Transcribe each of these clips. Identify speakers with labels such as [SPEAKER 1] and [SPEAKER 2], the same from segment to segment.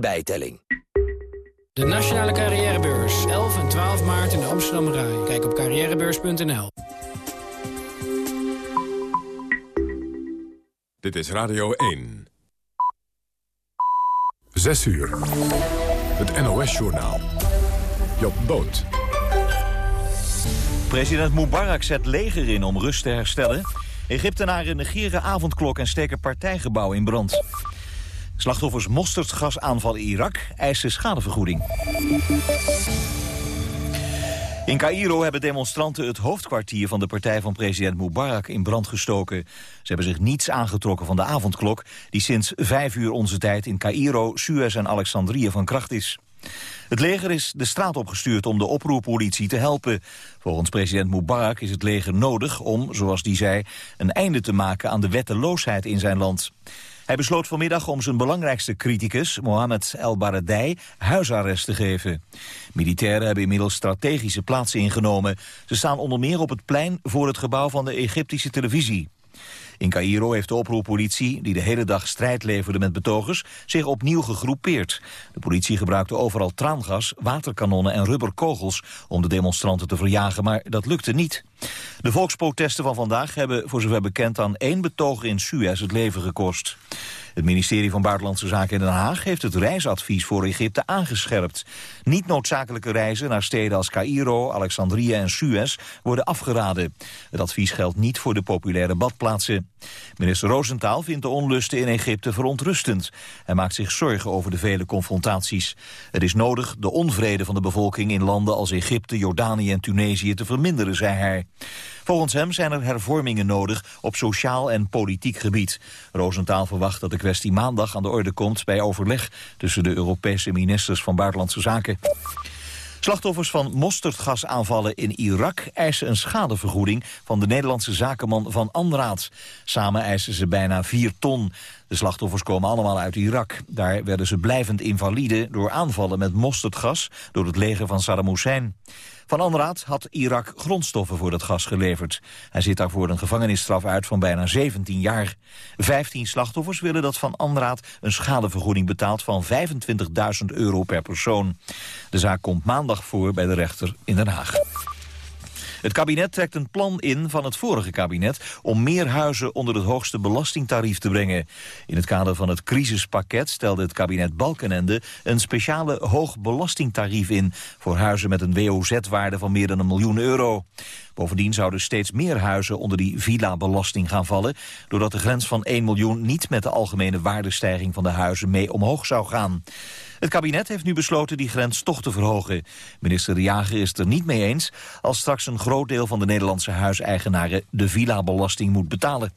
[SPEAKER 1] bijtelling.
[SPEAKER 2] De Nationale Carrièrebeurs, 11 en 12 maart in de Amsterdam Rai. Kijk op carrièrebeurs.nl.
[SPEAKER 3] Dit is Radio 1. 6 uur. Het NOS-journaal. Job Boot.
[SPEAKER 4] President Mubarak zet leger in om rust te herstellen. Egyptenaren negeren avondklok en steken partijgebouw in brand. Slachtoffers mosterdgasaanval in Irak eisen schadevergoeding. In Cairo hebben demonstranten het hoofdkwartier van de partij van president Mubarak in brand gestoken. Ze hebben zich niets aangetrokken van de avondklok die sinds vijf uur onze tijd in Cairo, Suez en Alexandrië van kracht is. Het leger is de straat opgestuurd om de oproerpolitie te helpen. Volgens president Mubarak is het leger nodig om, zoals die zei, een einde te maken aan de wetteloosheid in zijn land. Hij besloot vanmiddag om zijn belangrijkste criticus, Mohamed El Baradei, huisarrest te geven. Militairen hebben inmiddels strategische plaatsen ingenomen. Ze staan onder meer op het plein voor het gebouw van de Egyptische televisie. In Cairo heeft de oproerpolitie, die de hele dag strijd leverde met betogers, zich opnieuw gegroepeerd. De politie gebruikte overal traangas, waterkanonnen en rubberkogels om de demonstranten te verjagen, maar dat lukte niet. De volksprotesten van vandaag hebben voor zover bekend aan één betoger in Suez het leven gekost. Het ministerie van Buitenlandse Zaken in Den Haag heeft het reisadvies voor Egypte aangescherpt. Niet noodzakelijke reizen naar steden als Cairo, Alexandrië en Suez worden afgeraden. Het advies geldt niet voor de populaire badplaatsen. Minister Roosentaal vindt de onlusten in Egypte verontrustend. Hij maakt zich zorgen over de vele confrontaties. Het is nodig de onvrede van de bevolking in landen als Egypte, Jordanië en Tunesië te verminderen, zei hij. Volgens hem zijn er hervormingen nodig op sociaal en politiek gebied. Roosentaal verwacht dat de kwestie maandag aan de orde komt bij overleg tussen de Europese ministers van Buitenlandse Zaken. Slachtoffers van mosterdgasaanvallen in Irak eisen een schadevergoeding van de Nederlandse zakenman Van Anraat. Samen eisen ze bijna 4 ton. De slachtoffers komen allemaal uit Irak. Daar werden ze blijvend invalide door aanvallen met mosterdgas door het leger van Saddam Hussein. Van Anraat had Irak grondstoffen voor dat gas geleverd. Hij zit daarvoor een gevangenisstraf uit van bijna 17 jaar. 15 slachtoffers willen dat Van Anraat een schadevergoeding betaalt van 25.000 euro per persoon. De zaak komt maandag voor bij de rechter in Den Haag. Het kabinet trekt een plan in van het vorige kabinet... om meer huizen onder het hoogste belastingtarief te brengen. In het kader van het crisispakket stelde het kabinet Balkenende... een speciale hoog belastingtarief in... voor huizen met een WOZ-waarde van meer dan een miljoen euro. Bovendien zouden steeds meer huizen onder die villa-belasting gaan vallen... doordat de grens van 1 miljoen niet met de algemene waardestijging van de huizen mee omhoog zou gaan. Het kabinet heeft nu besloten die grens toch te verhogen. Minister De Jager is het er niet mee eens... als straks een groot deel van de Nederlandse huiseigenaren... de villa-belasting moet betalen.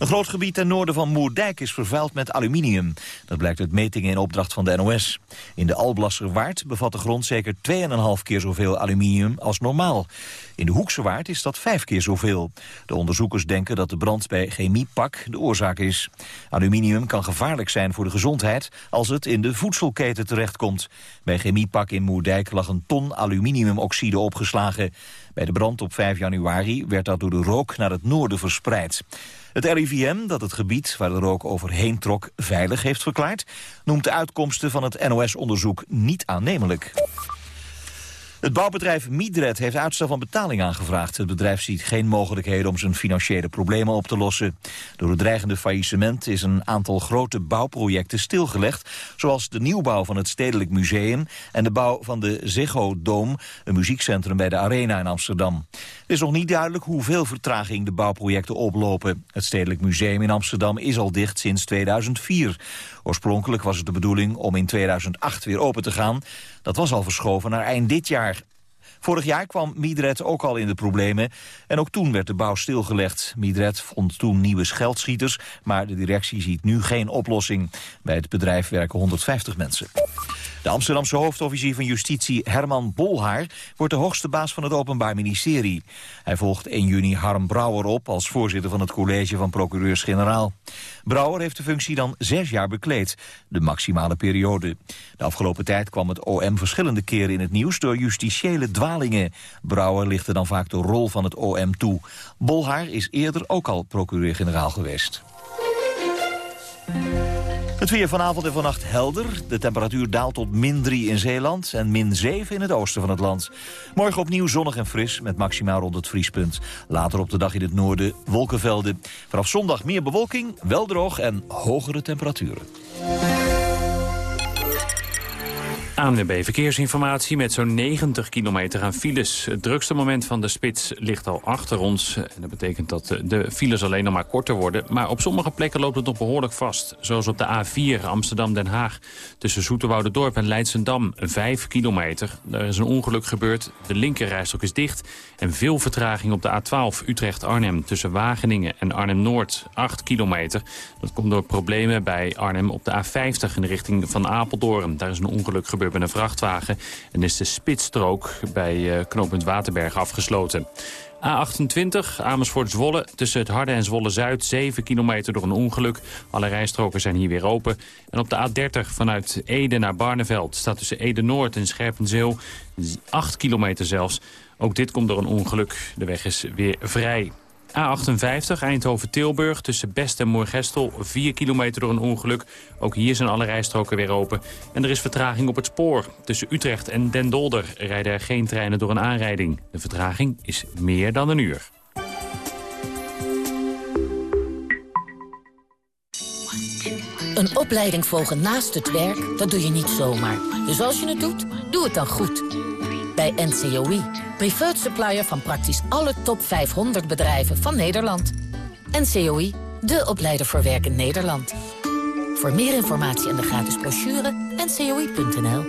[SPEAKER 4] Een groot gebied ten noorden van Moerdijk is vervuild met aluminium. Dat blijkt uit metingen in opdracht van de NOS. In de Alblasserwaard bevat de grond zeker 2,5 keer zoveel aluminium als normaal. In de Hoekse Waard is dat vijf keer zoveel. De onderzoekers denken dat de brand bij Chemiepak de oorzaak is. Aluminium kan gevaarlijk zijn voor de gezondheid als het in de voedselketen terechtkomt. Bij Chemiepak in Moerdijk lag een ton aluminiumoxide opgeslagen. Bij de brand op 5 januari werd dat door de rook naar het noorden verspreid. Het RIVM, dat het gebied waar de rook overheen trok veilig heeft verklaard... noemt de uitkomsten van het NOS-onderzoek niet aannemelijk. Het bouwbedrijf Midred heeft uitstel van betaling aangevraagd. Het bedrijf ziet geen mogelijkheden om zijn financiële problemen op te lossen. Door het dreigende faillissement is een aantal grote bouwprojecten stilgelegd... zoals de nieuwbouw van het Stedelijk Museum... en de bouw van de Ziggo Dome, een muziekcentrum bij de Arena in Amsterdam. Het is nog niet duidelijk hoeveel vertraging de bouwprojecten oplopen. Het Stedelijk Museum in Amsterdam is al dicht sinds 2004. Oorspronkelijk was het de bedoeling om in 2008 weer open te gaan. Dat was al verschoven naar eind dit jaar. Vorig jaar kwam Midred ook al in de problemen en ook toen werd de bouw stilgelegd. Midred vond toen nieuwe geldschieters, maar de directie ziet nu geen oplossing. Bij het bedrijf werken 150 mensen. De Amsterdamse hoofdofficier van Justitie Herman Bolhaar wordt de hoogste baas van het Openbaar Ministerie. Hij volgt 1 juni Harm Brouwer op als voorzitter van het college van procureurs-generaal. Brouwer heeft de functie dan zes jaar bekleed, de maximale periode. De afgelopen tijd kwam het OM verschillende keren in het nieuws door justitiële dwalingen. Brouwer lichtte dan vaak de rol van het OM toe. Bolhaar is eerder ook al procureur-generaal geweest. Het weer vanavond en vannacht helder. De temperatuur daalt tot min 3 in Zeeland en min 7 in het oosten van het land. Morgen opnieuw zonnig en fris met maximaal rond het vriespunt. Later op de dag in het noorden wolkenvelden. Vanaf zondag meer bewolking, wel droog en hogere temperaturen.
[SPEAKER 1] ANWB Verkeersinformatie met zo'n 90 kilometer aan files. Het drukste moment van de spits ligt al achter ons. En dat betekent dat de files alleen nog maar korter worden. Maar op sommige plekken loopt het nog behoorlijk vast. Zoals op de A4 Amsterdam-Den Haag. Tussen Dorp en Leidsendam, 5 kilometer. Er is een ongeluk gebeurd. De linkerrijstok is dicht. En veel vertraging op de A12 Utrecht-Arnhem. Tussen Wageningen en Arnhem-Noord, 8 kilometer. Dat komt door problemen bij Arnhem op de A50 in de richting van Apeldoorn. Daar is een ongeluk gebeurd met een vrachtwagen en is de spitsstrook bij uh, knooppunt Waterberg afgesloten. A28 Amersfoort-Zwolle tussen het Harde en Zwolle-Zuid. 7 kilometer door een ongeluk. Alle rijstroken zijn hier weer open. En op de A30 vanuit Ede naar Barneveld staat tussen Ede-Noord en Scherpenzeel. 8 kilometer zelfs. Ook dit komt door een ongeluk. De weg is weer vrij. A58 Eindhoven-Tilburg tussen Best en Moergestel. 4 kilometer door een ongeluk. Ook hier zijn alle rijstroken weer open. En er is vertraging op het spoor. Tussen Utrecht en Den Dolder rijden er geen treinen door een aanrijding. De vertraging is meer dan een uur.
[SPEAKER 5] Een opleiding volgen naast het werk, dat doe je niet zomaar. Dus als je het doet, doe het dan goed. Bij NCOI Preferred supplier van praktisch alle top 500 bedrijven van Nederland. NCOI, de opleider voor werk in Nederland. Voor meer informatie en de gratis brochure, ncoi.nl.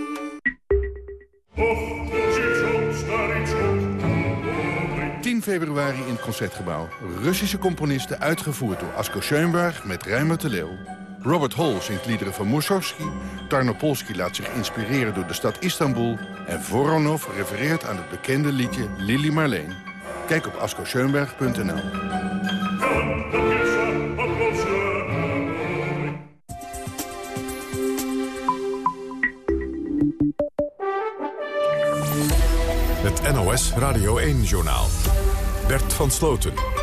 [SPEAKER 6] 10 februari in het Concertgebouw. Russische componisten uitgevoerd door Asko Schoenberg met Rijmer de Leeuw. Robert Hall zingt liederen van Mussorgsky. Tarnopolsky laat zich inspireren door de stad Istanbul. En Voronov refereert aan het bekende liedje Lili Marleen. Kijk op askoschoenberg.nl.
[SPEAKER 3] Het NOS Radio 1-journaal. Bert van Sloten.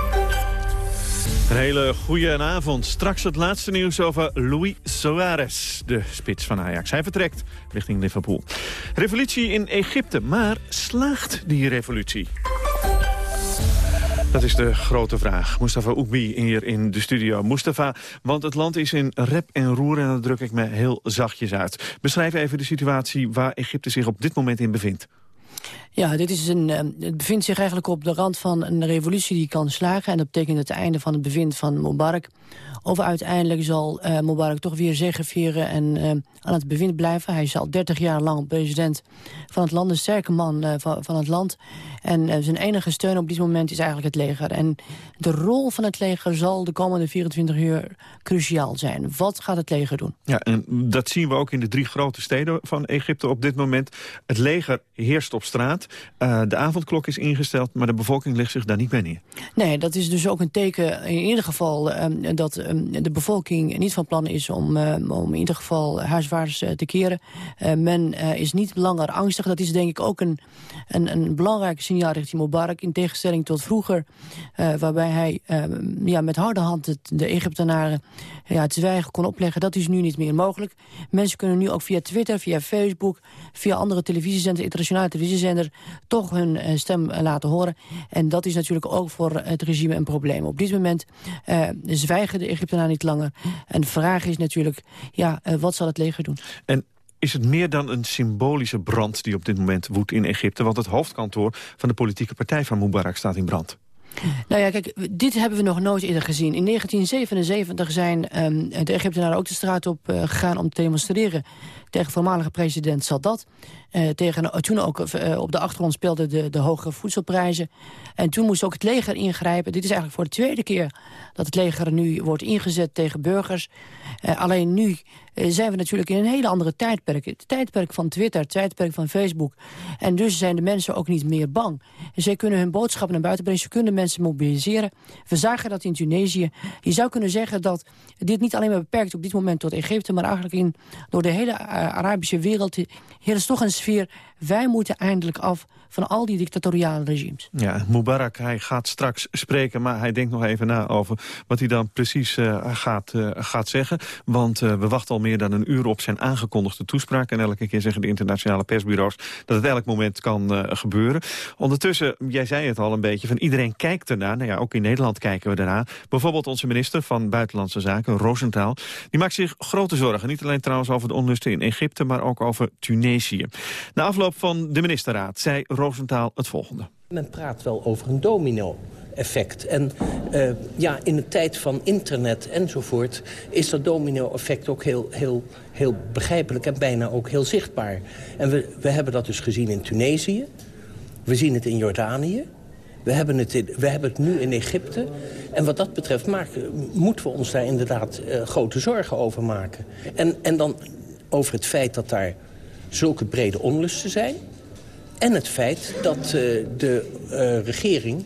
[SPEAKER 7] Een hele goede avond. Straks het laatste nieuws over Luis Suarez, de spits van Ajax. Hij vertrekt richting Liverpool. Revolutie in Egypte, maar slaagt die revolutie? Dat is de grote vraag. Mustafa Oekbi hier in de studio. Mustafa, want het land is in rep en roer en dat druk ik me heel zachtjes uit. Beschrijf even de situatie waar Egypte zich op dit moment in bevindt.
[SPEAKER 8] Ja, dit is een, eh, het bevindt zich eigenlijk op de rand van een revolutie die kan slagen. En dat betekent het einde van het bewind van Mubarak. Of uiteindelijk zal uh, Mubarak toch weer zegevieren en uh, aan het bewind blijven. Hij is al 30 jaar lang president van het land, een sterke man uh, van, van, het land. En zijn enige steun op dit moment is eigenlijk het leger. En de rol van het leger zal de komende 24 uur cruciaal zijn. Wat gaat het leger doen?
[SPEAKER 7] Ja, en dat zien we ook in de drie grote steden van Egypte op dit moment. Het leger heerst op straat. De avondklok is ingesteld, maar de bevolking ligt zich daar niet bij neer.
[SPEAKER 8] Nee, dat is dus ook een teken in ieder geval dat Ehm, de bevolking niet van plan is om, ehm, om in ieder geval huiswaarts eh, te keren. Eh, men eh, is niet langer angstig. Dat is denk ik ook een, een, een belangrijk signaal richting Mubarak. In tegenstelling tot vroeger, waarbij hij ehm, ja, met harde hand het, de Egyptenaren ja, het zwijgen kon opleggen. Dat is nu niet meer mogelijk. Mensen kunnen nu ook via Twitter, via Facebook, via andere televisiezenders, internationale televisiezender, toch hun stem laten horen. En dat is natuurlijk ook voor het regime een probleem. Op dit moment zwijgen de Egyptenaren niet langer. En de vraag is natuurlijk, ja, wat zal het leger doen?
[SPEAKER 7] En is het meer dan een symbolische brand die op dit moment woedt in Egypte? Want het hoofdkantoor van de politieke partij van Mubarak staat in brand.
[SPEAKER 8] Nou ja, kijk, dit hebben we nog nooit eerder gezien. In 1977 zijn um, de Egyptenaren ook de straat op uh, gegaan om te demonstreren tegen voormalige president Sadat. Uh, tegen, toen ook uh, op de achtergrond speelden de, de hoge voedselprijzen. En toen moest ook het leger ingrijpen. Dit is eigenlijk voor de tweede keer dat het leger nu wordt ingezet tegen burgers. Alleen nu zijn we natuurlijk in een hele andere tijdperk. Het tijdperk van Twitter, het tijdperk van Facebook. En dus zijn de mensen ook niet meer bang. En kunnen hun boodschappen naar buiten brengen. Ze kunnen mensen mobiliseren. We zagen dat in Tunesië. Je zou kunnen zeggen dat dit niet alleen maar beperkt op dit moment tot Egypte... maar eigenlijk in, door de hele Arabische wereld... hier is toch een sfeer... wij moeten eindelijk af van al die dictatoriale regimes.
[SPEAKER 7] Ja, Mubarak, hij gaat straks spreken, maar hij denkt nog even na over wat hij dan precies uh, gaat, uh, gaat zeggen. Want uh, we wachten al meer dan een uur op zijn aangekondigde toespraak. En elke keer zeggen de internationale persbureaus dat het elk moment kan gebeuren. Ondertussen, jij zei het al een beetje, van iedereen kijkt ernaar. Nou ja, ook in Nederland kijken we ernaar. Bijvoorbeeld onze minister van Buitenlandse Zaken, Rosenthal. Die maakt zich grote zorgen. Niet alleen trouwens over de onlusten in Egypte, maar ook over Tunesië. Na afloop van de ministerraad zei Rosenthal het volgende.
[SPEAKER 9] Men praat wel over een domino effect. En uh, ja, in de tijd van internet enzovoort... is dat domino-effect ook heel, heel, heel begrijpelijk en bijna ook heel zichtbaar. En we, we hebben dat dus gezien in Tunesië. We zien het in Jordanië. We hebben het, in, we hebben het nu in Egypte. En wat dat betreft maken, moeten we ons daar inderdaad uh, grote zorgen over maken. En, en dan over het feit dat daar zulke brede onlusten zijn... En het feit dat uh, de uh, regering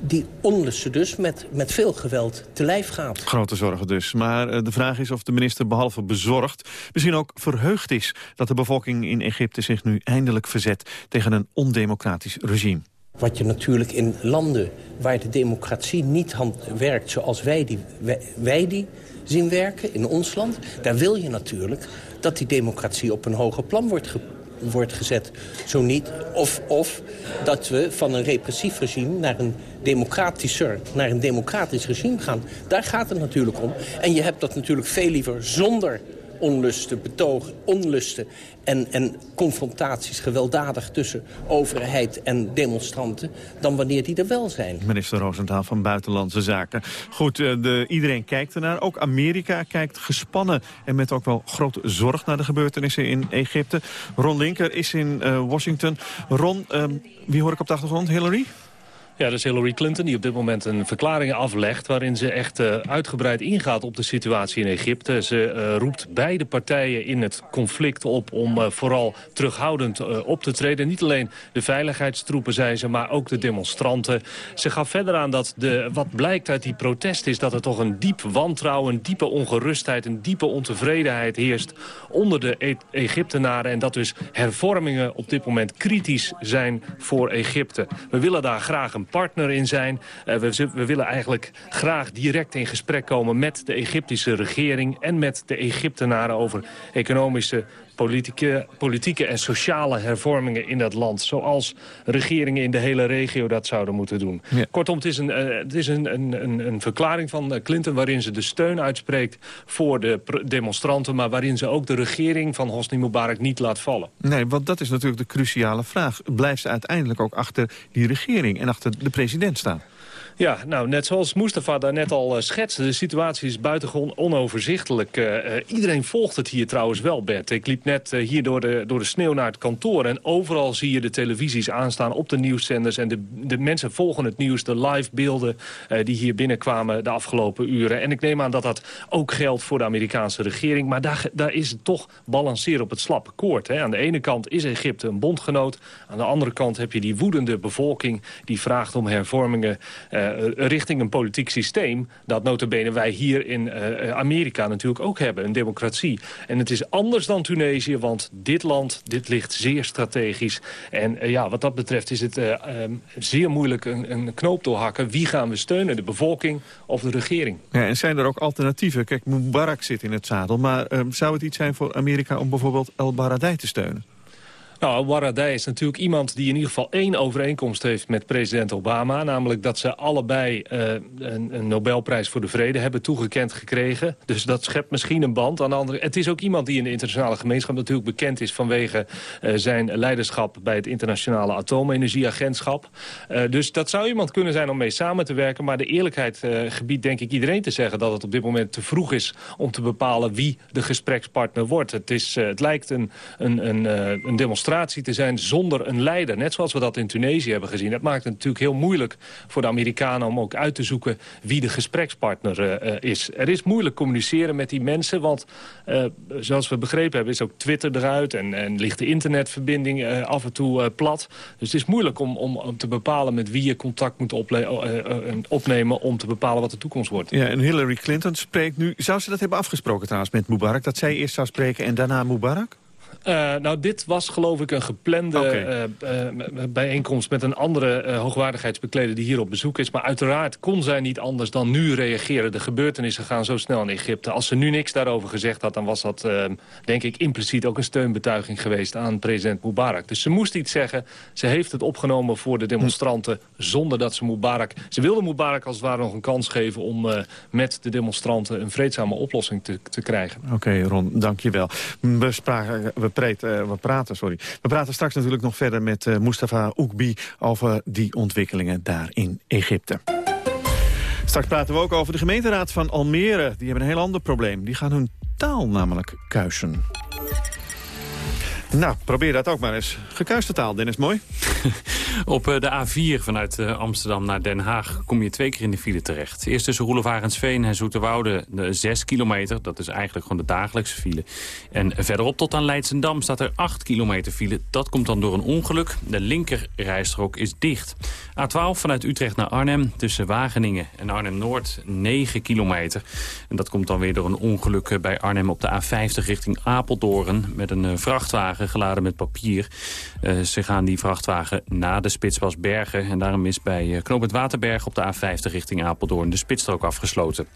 [SPEAKER 9] die onlusten dus met, met veel geweld te lijf gaat.
[SPEAKER 7] Grote zorgen dus. Maar uh, de vraag is of de minister behalve bezorgd... misschien ook verheugd is dat de bevolking in Egypte zich nu eindelijk verzet... tegen een ondemocratisch regime.
[SPEAKER 9] Wat je natuurlijk in landen waar de democratie niet werkt zoals wij die, wij, wij die zien werken, in ons land... daar wil je natuurlijk dat die democratie op een hoger plan wordt wordt gezet. Zo niet. Of, of dat we van een repressief regime naar een democratischer, naar een democratisch regime gaan. Daar gaat het natuurlijk om. En je hebt dat natuurlijk veel liever zonder onlusten, betogen, onlusten en, en confrontaties gewelddadig tussen overheid en demonstranten... dan wanneer die er wel zijn.
[SPEAKER 7] Minister Roosentaal van Buitenlandse Zaken. Goed, eh, de, iedereen kijkt ernaar. Ook Amerika kijkt gespannen en met ook wel grote zorg naar de gebeurtenissen in Egypte. Ron Linker is in uh, Washington. Ron, um, wie hoor ik op de achtergrond? Hillary?
[SPEAKER 10] Ja, dat is Hillary Clinton die op dit moment een verklaring aflegt... waarin ze echt uh, uitgebreid ingaat op de situatie in Egypte. Ze uh, roept beide partijen in het conflict op om uh, vooral terughoudend op te treden. Niet alleen de veiligheidstroepen, zei ze, maar ook de demonstranten. Ze gaf verder aan dat de, wat blijkt uit die protest is... dat er toch een diep wantrouwen, een diepe ongerustheid... een diepe ontevredenheid heerst onder de e Egyptenaren... en dat dus hervormingen op dit moment kritisch zijn voor Egypte. We willen daar graag een partner in zijn. Uh, we, we, willen eigenlijk graag direct in gesprek komen met de Egyptische regering... en met de Egyptenaren over economische politieke, politieke en sociale hervormingen in dat land. Zoals regeringen in de hele regio dat zouden moeten doen. Ja. Kortom, het is, een, uh, het is een, een, een, verklaring van Clinton waarin ze de steun uitspreekt voor de demonstranten... maar waarin ze ook de regering van Hosni Mubarak niet laat vallen.
[SPEAKER 7] Nee, want dat is natuurlijk de cruciale vraag. Blijft ze uiteindelijk ook achter die regering en achter de president staan?
[SPEAKER 10] Ja, nou, net zoals Mustafa daar net al uh, schetste... de situatie is buitengewoon onoverzichtelijk. Uh, uh, iedereen volgt het hier trouwens wel, Bert. Ik liep net hier door de, door de sneeuw naar het kantoor... en overal zie je de televisies aanstaan op de nieuwszenders... en de, de mensen volgen het nieuws, de live beelden die hier binnenkwamen de afgelopen uren. En ik neem aan dat dat ook geldt voor de Amerikaanse regering... maar daar, daar is het toch balanceren op het slappe koord. Hè. Aan de ene kant is Egypte een bondgenoot... aan de andere kant heb je die woedende bevolking... die vraagt om hervormingen... Uh, richting een politiek systeem... dat notabene wij hier in uh, Amerika natuurlijk ook hebben, een democratie. En het is anders dan Tunesië, want dit land, dit ligt zeer strategisch. En ja, wat dat betreft is het um, zeer moeilijk een, een knoop doorhakken. Wie gaan we steunen, de bevolking of de regering?
[SPEAKER 7] Ja, en zijn er ook alternatieven? Kijk, Mubarak zit in het zadel, maar um, zou het iets zijn voor Amerika om bijvoorbeeld El Baradei te steunen?
[SPEAKER 10] Nou, Waradei is natuurlijk iemand die in ieder geval één overeenkomst heeft met president Obama. Namelijk dat ze allebei uh, een, een, Nobelprijs voor de Vrede hebben toegekend gekregen. Dus dat schept misschien een band. Aan de andere, het is ook iemand die in de internationale gemeenschap natuurlijk bekend is... vanwege uh, zijn leiderschap bij het internationale atoomenergieagentschap. Uh, dus dat zou iemand kunnen zijn om mee samen te werken. Maar de eerlijkheid gebiedt denk ik iedereen te zeggen... dat het op dit moment te vroeg is om te bepalen wie de gesprekspartner wordt. Het, is, het lijkt een, een, een, een demonstratie te zijn zonder een leider. Net zoals we dat in Tunesië hebben gezien. Dat maakt het natuurlijk heel moeilijk voor de Amerikanen... om ook uit te zoeken wie de gesprekspartner uh, is. Er is moeilijk communiceren met die mensen. Want uh, zoals we begrepen hebben is ook Twitter eruit... en, en ligt de internetverbinding uh, af en toe plat. Dus het is moeilijk om, om, om, te bepalen met wie je contact moet opnemen... om te bepalen wat de toekomst wordt.
[SPEAKER 7] Ja, en Hillary Clinton spreekt nu... Zou ze dat hebben afgesproken trouwens met Mubarak? Dat zij eerst zou spreken en daarna Mubarak?
[SPEAKER 10] Uh, nou, dit was geloof ik een geplande okay. uh, uh, bijeenkomst... met een andere hoogwaardigheidsbekleder die hier op bezoek is. Maar uiteraard kon zij niet anders dan nu reageren. De gebeurtenissen gaan zo snel in Egypte. Als ze nu niks daarover gezegd had... dan was dat, denk ik, impliciet ook een steunbetuiging geweest... aan president Mubarak. Dus ze moest iets zeggen. Ze heeft het opgenomen voor de demonstranten... zonder dat ze Mubarak... Ze wilde Mubarak als het ware nog een kans geven... om met de demonstranten een vreedzame oplossing te, te krijgen.
[SPEAKER 7] Oké, Ron, dank je wel. We, spraken, we Uh, we praten, sorry. We praten straks natuurlijk nog verder met uh, Mustafa Oekbi... over die ontwikkelingen daar in Egypte. Straks praten we ook over de gemeenteraad van Almere. Die hebben een heel ander probleem. Die gaan hun taal namelijk kuisen. Nou, probeer dat ook maar eens. Gekuiste taal, Dennis, mooi.
[SPEAKER 1] Op eh, de A4 vanuit eh, Amsterdam naar Den Haag kom je twee keer in de file terecht. Eerst tussen Roelevarensveen en Zoeterwoude de 6 kilometer. Dat is eigenlijk gewoon de dagelijkse file. En verderop tot aan Leidsendam staat er 8 kilometer file. Dat komt dan door een ongeluk. De linkerrijstrook is dicht. A12 vanuit Utrecht naar Arnhem tussen Wageningen en Arnhem-Noord 9 kilometer. En dat komt dan weer door een ongeluk eh, bij Arnhem op de A50 richting Apeldoorn... met een vrachtwagen geladen met papier. Ze gaan die vrachtwagen na de spits was Bergen. En daarom is bij uh, Knoopend Waterberg op de A50 richting Apeldoorn de spitsstrook afgesloten.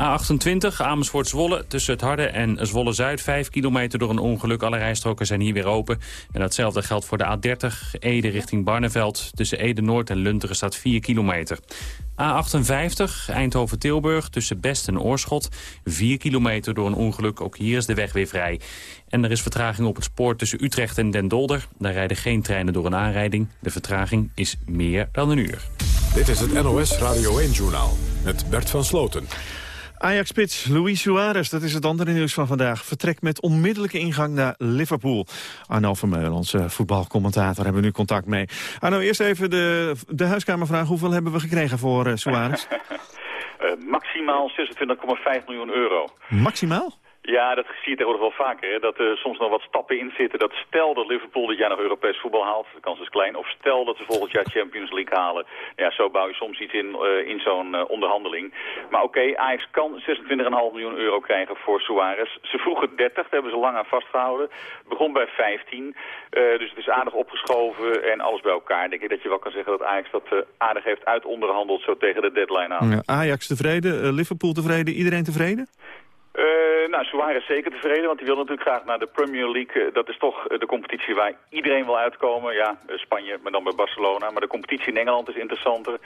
[SPEAKER 1] A28 Amersfoort-Zwolle tussen het Harde en Zwolle-Zuid. 5 kilometer door een ongeluk. Alle rijstroken zijn hier weer open. En datzelfde geldt voor de A30 Ede richting Barneveld. Tussen Ede-Noord en Lunteren staat 4 kilometer. A58 Eindhoven-Tilburg tussen Best en Oorschot. 4 kilometer door een ongeluk. Ook hier is de weg weer vrij. En er is vertraging op het spoor tussen Utrecht en Den Dolder. Daar rijden geen treinen door een aanrijding. De vertraging is meer dan een uur.
[SPEAKER 3] Dit is het NOS Radio 1-journaal met Bert van Sloten.
[SPEAKER 7] Ajax-spits Luis Suarez, dat is het andere nieuws van vandaag... vertrekt met onmiddellijke ingang naar Liverpool. Arno Vermeulen, onze voetbalcommentator, hebben we nu contact mee. Arno, eerst even de, de huiskamervraag. Hoeveel hebben we gekregen voor uh, Suarez?
[SPEAKER 11] uh, maximaal 26,5 miljoen euro.
[SPEAKER 7] Maximaal?
[SPEAKER 11] Ja, dat zie je tegenwoordig wel vaker. Hè? Dat er soms nog wat stappen in zitten. Dat stel dat Liverpool dit jaar nog Europees voetbal haalt, de kans is klein. Of stel dat ze volgend jaar Champions League halen. Ja, zo bouw je soms iets in, uh, in zo'n uh, onderhandeling. Maar oké, Ajax kan 26,5 miljoen euro krijgen voor Suarez. Ze vroegen 30, daar hebben ze lang aan vastgehouden. Begon bij 15, uh, dus het is aardig opgeschoven en alles bij elkaar. Denk ik dat je wel kan zeggen dat Ajax dat aardig heeft uitonderhandeld zo tegen de deadline aan.
[SPEAKER 7] Ja, Ajax tevreden, Liverpool tevreden, iedereen tevreden?
[SPEAKER 11] Uh, nou, Suarez zeker tevreden, want hij wil natuurlijk graag naar de Premier League. Uh, dat is toch uh, de competitie waar iedereen wil uitkomen. Ja, Spanje, maar dan bij Barcelona. Maar de competitie in Engeland is interessanter.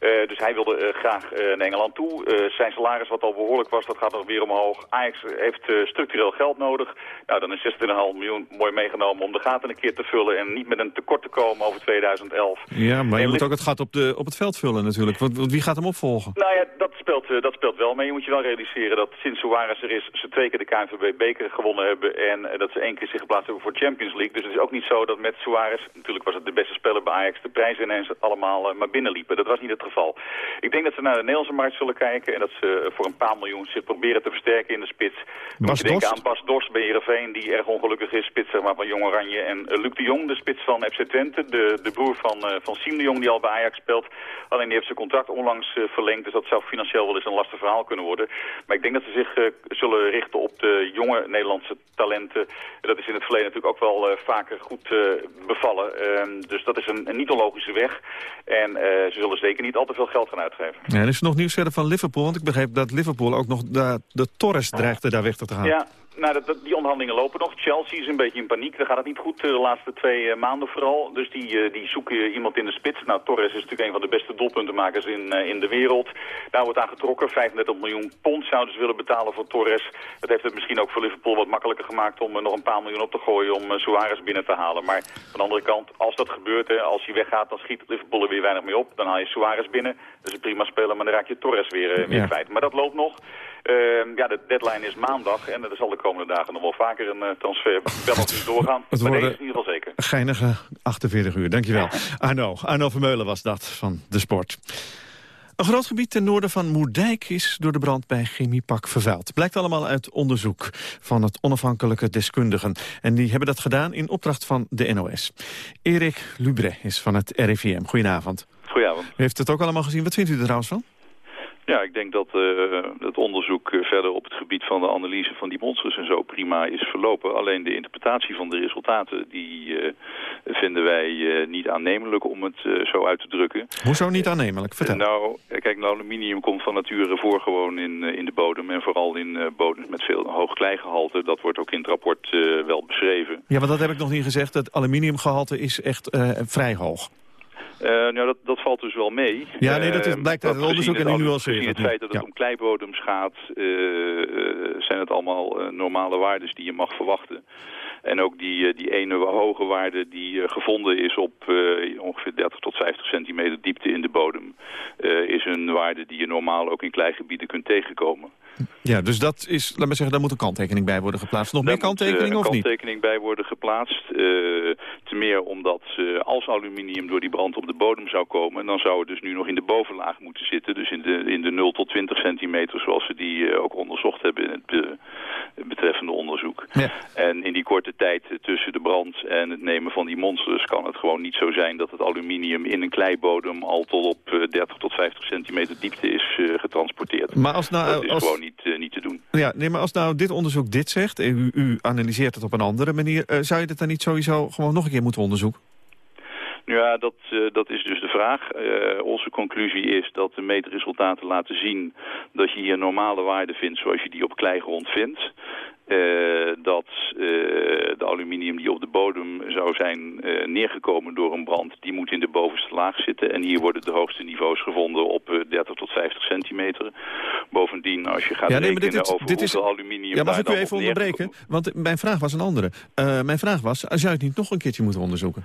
[SPEAKER 11] dus hij wilde graag naar Engeland toe. zijn salaris, wat al behoorlijk was, dat gaat nog weer omhoog. Ajax heeft structureel geld nodig. Nou, dan is 16,5 miljoen mooi meegenomen om de gaten een keer te vullen... en niet met een tekort te komen over 2011.
[SPEAKER 7] Ja, maar je moet ook het gat op, de, op het veld vullen natuurlijk. Want, want wie gaat hem opvolgen?
[SPEAKER 11] Nou ja, dat speelt, dat speelt wel mee. Je moet je wel realiseren dat sinds Suarez er is, ze twee keer de KNVB-beker gewonnen hebben en eh, dat ze één keer zich geplaatst hebben voor Champions League. Dus het is ook niet zo dat met Suarez, natuurlijk was het de beste speler bij Ajax, de prijzen ineens allemaal uh, maar binnenliepen. Dat was niet het geval. Ik denk dat ze naar de Nederlandse markt zullen kijken en dat ze eh, voor een paar miljoen zich proberen te versterken in de spits.
[SPEAKER 7] Bas
[SPEAKER 11] je denken aan Bas Dorst bij Heerenveen, die erg ongelukkig is, spits zeg maar, van Jong Oranje. En Luc de Jong, de spits van FC Twente, de, de broer van, van Siem de Jong die al bij Ajax speelt. Alleen die heeft zijn contract onlangs verlengd, dus dat zou financieel wel eens een lastig verhaal kunnen worden. Maar ik denk dat ze zich zullen richten op de jonge Nederlandse talenten. Dat is in het verleden natuurlijk ook wel uh, vaker goed uh, bevallen. Uh, dus dat is een, een niet onlogische weg. En uh, ze zullen zeker niet al te veel geld gaan uitgeven.
[SPEAKER 7] Ja, er is nog nieuws verder van Liverpool. Want ik begreep dat Liverpool ook nog de, de Torres dreigde daar weg te gaan.
[SPEAKER 11] Ja, nou, dat, dat, die onderhandelingen lopen nog. Chelsea is een beetje in paniek. Daar gaat het niet goed de laatste twee uh, maanden vooral. Dus die, uh, die zoeken iemand in de spits. Nou, Torres is natuurlijk een van de beste doelpuntenmakers in, in de wereld. Daar wordt aan getrokken. 35 miljoen pond zouden ze willen betalen voor Torres. Dat heeft het misschien ook voor Liverpool wat makkelijker gemaakt om nog een paar miljoen op te gooien om Suarez binnen te halen. Maar van de andere kant, als dat gebeurt, hè, als hij weggaat, dan schiet Liverpool er weer weinig mee op. Dan haal je Suarez binnen. Dat is een prima speler, maar dan raak je Torres weer, weer ja. kwijt. Maar dat loopt nog. Uh, ja, de deadline is maandag en er zal de komende dagen nog wel vaker een uh, transfer penalty doorgaan.
[SPEAKER 7] Het
[SPEAKER 11] maar deze is in ieder geval zeker.
[SPEAKER 7] Geinige 48 uur, dankjewel. Arno, Arno Vermeulen was dat van de sport. Een groot gebied ten noorden van Moerdijk is door de brand bij Chemiepak vervuild. Blijkt allemaal uit onderzoek van het onafhankelijke deskundigen. En die hebben dat gedaan in opdracht van de NOS. Erik Lubre is van het RIVM. Goedenavond.
[SPEAKER 11] Goedenavond.
[SPEAKER 7] U heeft het ook allemaal gezien. Wat vindt u er trouwens van?
[SPEAKER 12] Ja, ik denk dat uh, het onderzoek uh, verder op het gebied van de analyse van die monsters en zo prima is verlopen. Alleen de interpretatie van de resultaten, die uh, vinden wij niet aannemelijk om het zo uit te drukken.
[SPEAKER 7] Hoezo niet aannemelijk? Vertel.
[SPEAKER 12] nou, kijk, nou, aluminium komt van nature voor gewoon in, in de bodem en vooral in bodems met veel hoog kleigehalte. Dat wordt ook in het rapport wel beschreven.
[SPEAKER 7] Ja, maar dat heb ik nog niet gezegd. Het aluminiumgehalte is echt vrij hoog.
[SPEAKER 12] Uh, nou, dat, dat valt dus wel mee.
[SPEAKER 7] Ja, nee, dat is, blijkt uit het onderzoek en nu al
[SPEAKER 12] Gezien het feit dat het om kleibodems gaat, uh, zijn het allemaal normale waarden die je mag verwachten. En ook die, die ene hoge waarde die gevonden is op ongeveer 30 tot 50 centimeter diepte in de bodem... is een waarde die je normaal ook in kleigebieden kunt tegenkomen.
[SPEAKER 7] Ja, dus dat is, laat maar zeggen, daar moet een kanttekening bij worden geplaatst. Nog meer kanttekeningen
[SPEAKER 12] of
[SPEAKER 7] niet?
[SPEAKER 12] Kanttekening bij worden geplaatst. Uh, te meer omdat uh, als aluminium door die brand op de bodem zou komen... dan zou het dus nu nog in de bovenlaag moeten zitten. Dus in de, in de 0 tot 20 centimeter zoals we die uh, ook onderzocht hebben in het be, betreffende onderzoek.
[SPEAKER 7] Ja.
[SPEAKER 12] Die korte tijd tussen de brand en het nemen van die monsters... kan het gewoon niet zo zijn dat het aluminium in een kleibodem... al tot op 30 tot 50 centimeter diepte is getransporteerd.
[SPEAKER 7] Maar als nou,
[SPEAKER 12] dat is
[SPEAKER 7] als...
[SPEAKER 12] gewoon niet, uh, niet te doen.
[SPEAKER 7] Ja, nee, maar als nou dit onderzoek dit zegt... en u, u analyseert het op een andere manier... Zou je het dan niet sowieso gewoon nog een keer moeten onderzoeken?
[SPEAKER 12] Ja, dat, uh, dat is dus de vraag. Uh, onze conclusie is dat de meetresultaten laten zien dat je hier normale waarden vindt zoals je die op kleigrond vindt. Uh, dat uh, de aluminium die op de bodem zou zijn uh, neergekomen door een brand, die moet in de bovenste laag zitten. En hier worden de hoogste niveaus gevonden op 30 tot 50 centimeter. Bovendien, als je gaat
[SPEAKER 7] ja, nee,
[SPEAKER 12] rekenen
[SPEAKER 7] dit,
[SPEAKER 12] over
[SPEAKER 7] dit
[SPEAKER 12] hoeveel
[SPEAKER 7] is...
[SPEAKER 12] aluminium
[SPEAKER 7] Ja, mag ik u even onderbreken? Want mijn vraag was een andere. mijn vraag was, zou je het niet nog een keertje moeten onderzoeken?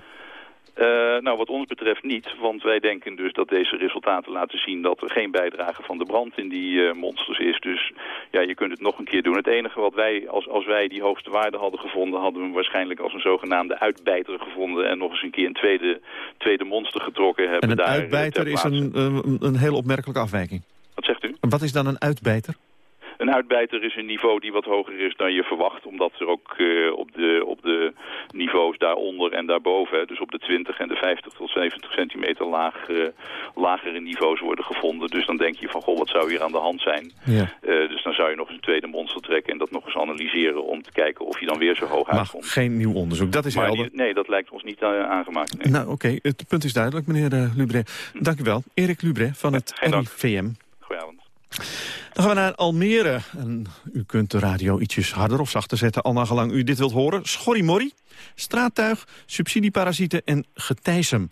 [SPEAKER 12] Uh, nou, wat ons betreft niet, want wij denken dus dat deze resultaten laten zien dat er geen bijdrage van de brand in die uh, monsters is. Dus ja, je kunt het nog een keer doen. Het enige wat wij, als, als wij die hoogste waarde hadden gevonden, hadden we hem waarschijnlijk als een zogenaamde uitbijter gevonden en nog eens een keer een tweede, tweede monster getrokken hebben.
[SPEAKER 7] En een
[SPEAKER 12] daar, eh,
[SPEAKER 7] uitbijter is een, een, een heel opmerkelijke afwijking.
[SPEAKER 12] Wat zegt u?
[SPEAKER 7] Wat is dan een uitbijter?
[SPEAKER 12] Een uitbijter is een niveau die wat hoger is dan je verwacht. Omdat er ook uh, op, de, op de niveaus daaronder en daarboven... dus op de 20 en de 50 tot 70 centimeter laag, uh, lagere niveaus worden gevonden. Dus dan denk je van, goh, wat zou hier aan de hand zijn?
[SPEAKER 7] Ja.
[SPEAKER 12] Uh, dus dan zou je nog eens een tweede monster trekken... en dat nog eens analyseren om te kijken of je dan weer zo hoog
[SPEAKER 7] maar
[SPEAKER 12] uitkomt.
[SPEAKER 7] geen nieuw onderzoek, dat is
[SPEAKER 12] maar
[SPEAKER 7] helder.
[SPEAKER 12] Die, nee, dat lijkt ons niet aangemaakt. Nee.
[SPEAKER 7] Nou, oké, okay. het punt is duidelijk, meneer Lubret. Dank u wel. Erik Lubret van het RIVM.
[SPEAKER 12] Goedenavond.
[SPEAKER 7] Dan gaan we naar Almere. En u kunt de radio ietsjes harder of zachter zetten, al gelang u dit wilt horen. Schorrimorri, straattuig, subsidieparasieten en getijsem.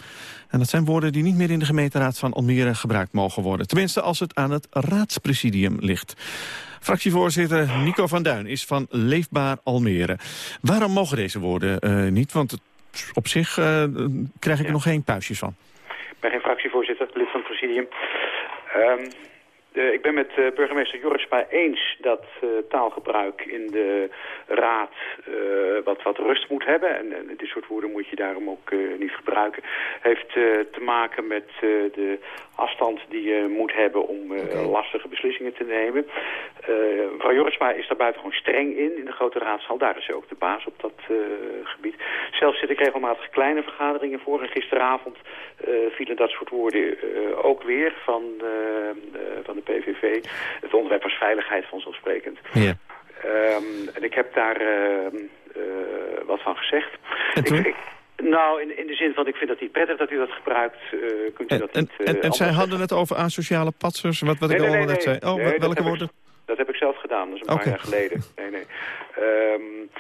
[SPEAKER 7] En dat zijn woorden die niet meer in de gemeenteraad van Almere gebruikt mogen worden. Tenminste als het aan het raadspresidium ligt. Fractievoorzitter Nico van Duin is van Leefbaar Almere. Waarom mogen deze woorden uh, niet? Want op zich uh, krijg ik er nog geen puistjes van.
[SPEAKER 13] Ik ben geen fractievoorzitter, lid van het presidium. Um... Uh, ik ben met uh, burgemeester Jorisma eens dat uh, taalgebruik in de raad wat, wat rust moet hebben. En, en, dit soort woorden moet je daarom ook niet gebruiken. Heeft te maken met de afstand die je moet hebben om okay. lastige beslissingen te nemen. mevrouw Jorisma is daar buitengewoon streng in, in de grote raadzaal. Daar is ze ook de baas op dat gebied. Zelf zit ik regelmatig kleine vergaderingen voor. En gisteravond vielen dat soort woorden ook weer van, van de PVV. Het onderwerp was veiligheid vanzelfsprekend.
[SPEAKER 7] Ja.
[SPEAKER 13] Um, en ik heb daar uh, uh, wat van gezegd.
[SPEAKER 7] En toen?
[SPEAKER 13] Ik, ik, nou, in, in de zin van ik vind dat niet prettig dat u dat gebruikt. Uh, kunt u
[SPEAKER 7] en,
[SPEAKER 13] dat niet,
[SPEAKER 7] en, en zij hadden het over asociale patsers, wat, wat
[SPEAKER 13] nee,
[SPEAKER 7] ik al
[SPEAKER 13] nee,
[SPEAKER 7] net zei. Oh, welke woorden?
[SPEAKER 13] Ik, dat heb ik zelf gedaan, dat is een
[SPEAKER 7] okay.
[SPEAKER 13] paar jaar geleden. Nee, nee. Um,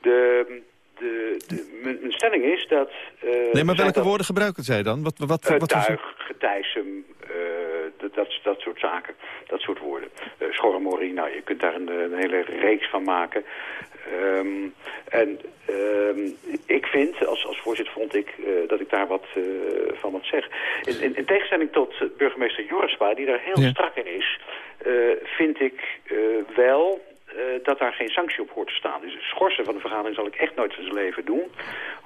[SPEAKER 13] de... De, de, mijn, mijn stelling is dat... Uh,
[SPEAKER 7] nee, maar welke
[SPEAKER 13] dat,
[SPEAKER 7] woorden gebruiken zij dan? Wat, wat,
[SPEAKER 13] uh,
[SPEAKER 7] wat
[SPEAKER 13] tuig, getijsem, uh, dat, dat, soort zaken. Dat soort woorden. Uh, schorremorie, nou, je kunt daar een, een hele reeks van maken. Um, en um, ik vind, als, als voorzitter vond ik, uh, dat ik daar wat uh, van wat zeg. In, in, in tegenstelling tot burgemeester Jorisma, die daar heel
[SPEAKER 7] ja.
[SPEAKER 13] strak in is, vind ik wel dat daar geen sanctie op hoort te staan. Dus schorsen van de vergadering zal ik echt nooit in zijn leven doen.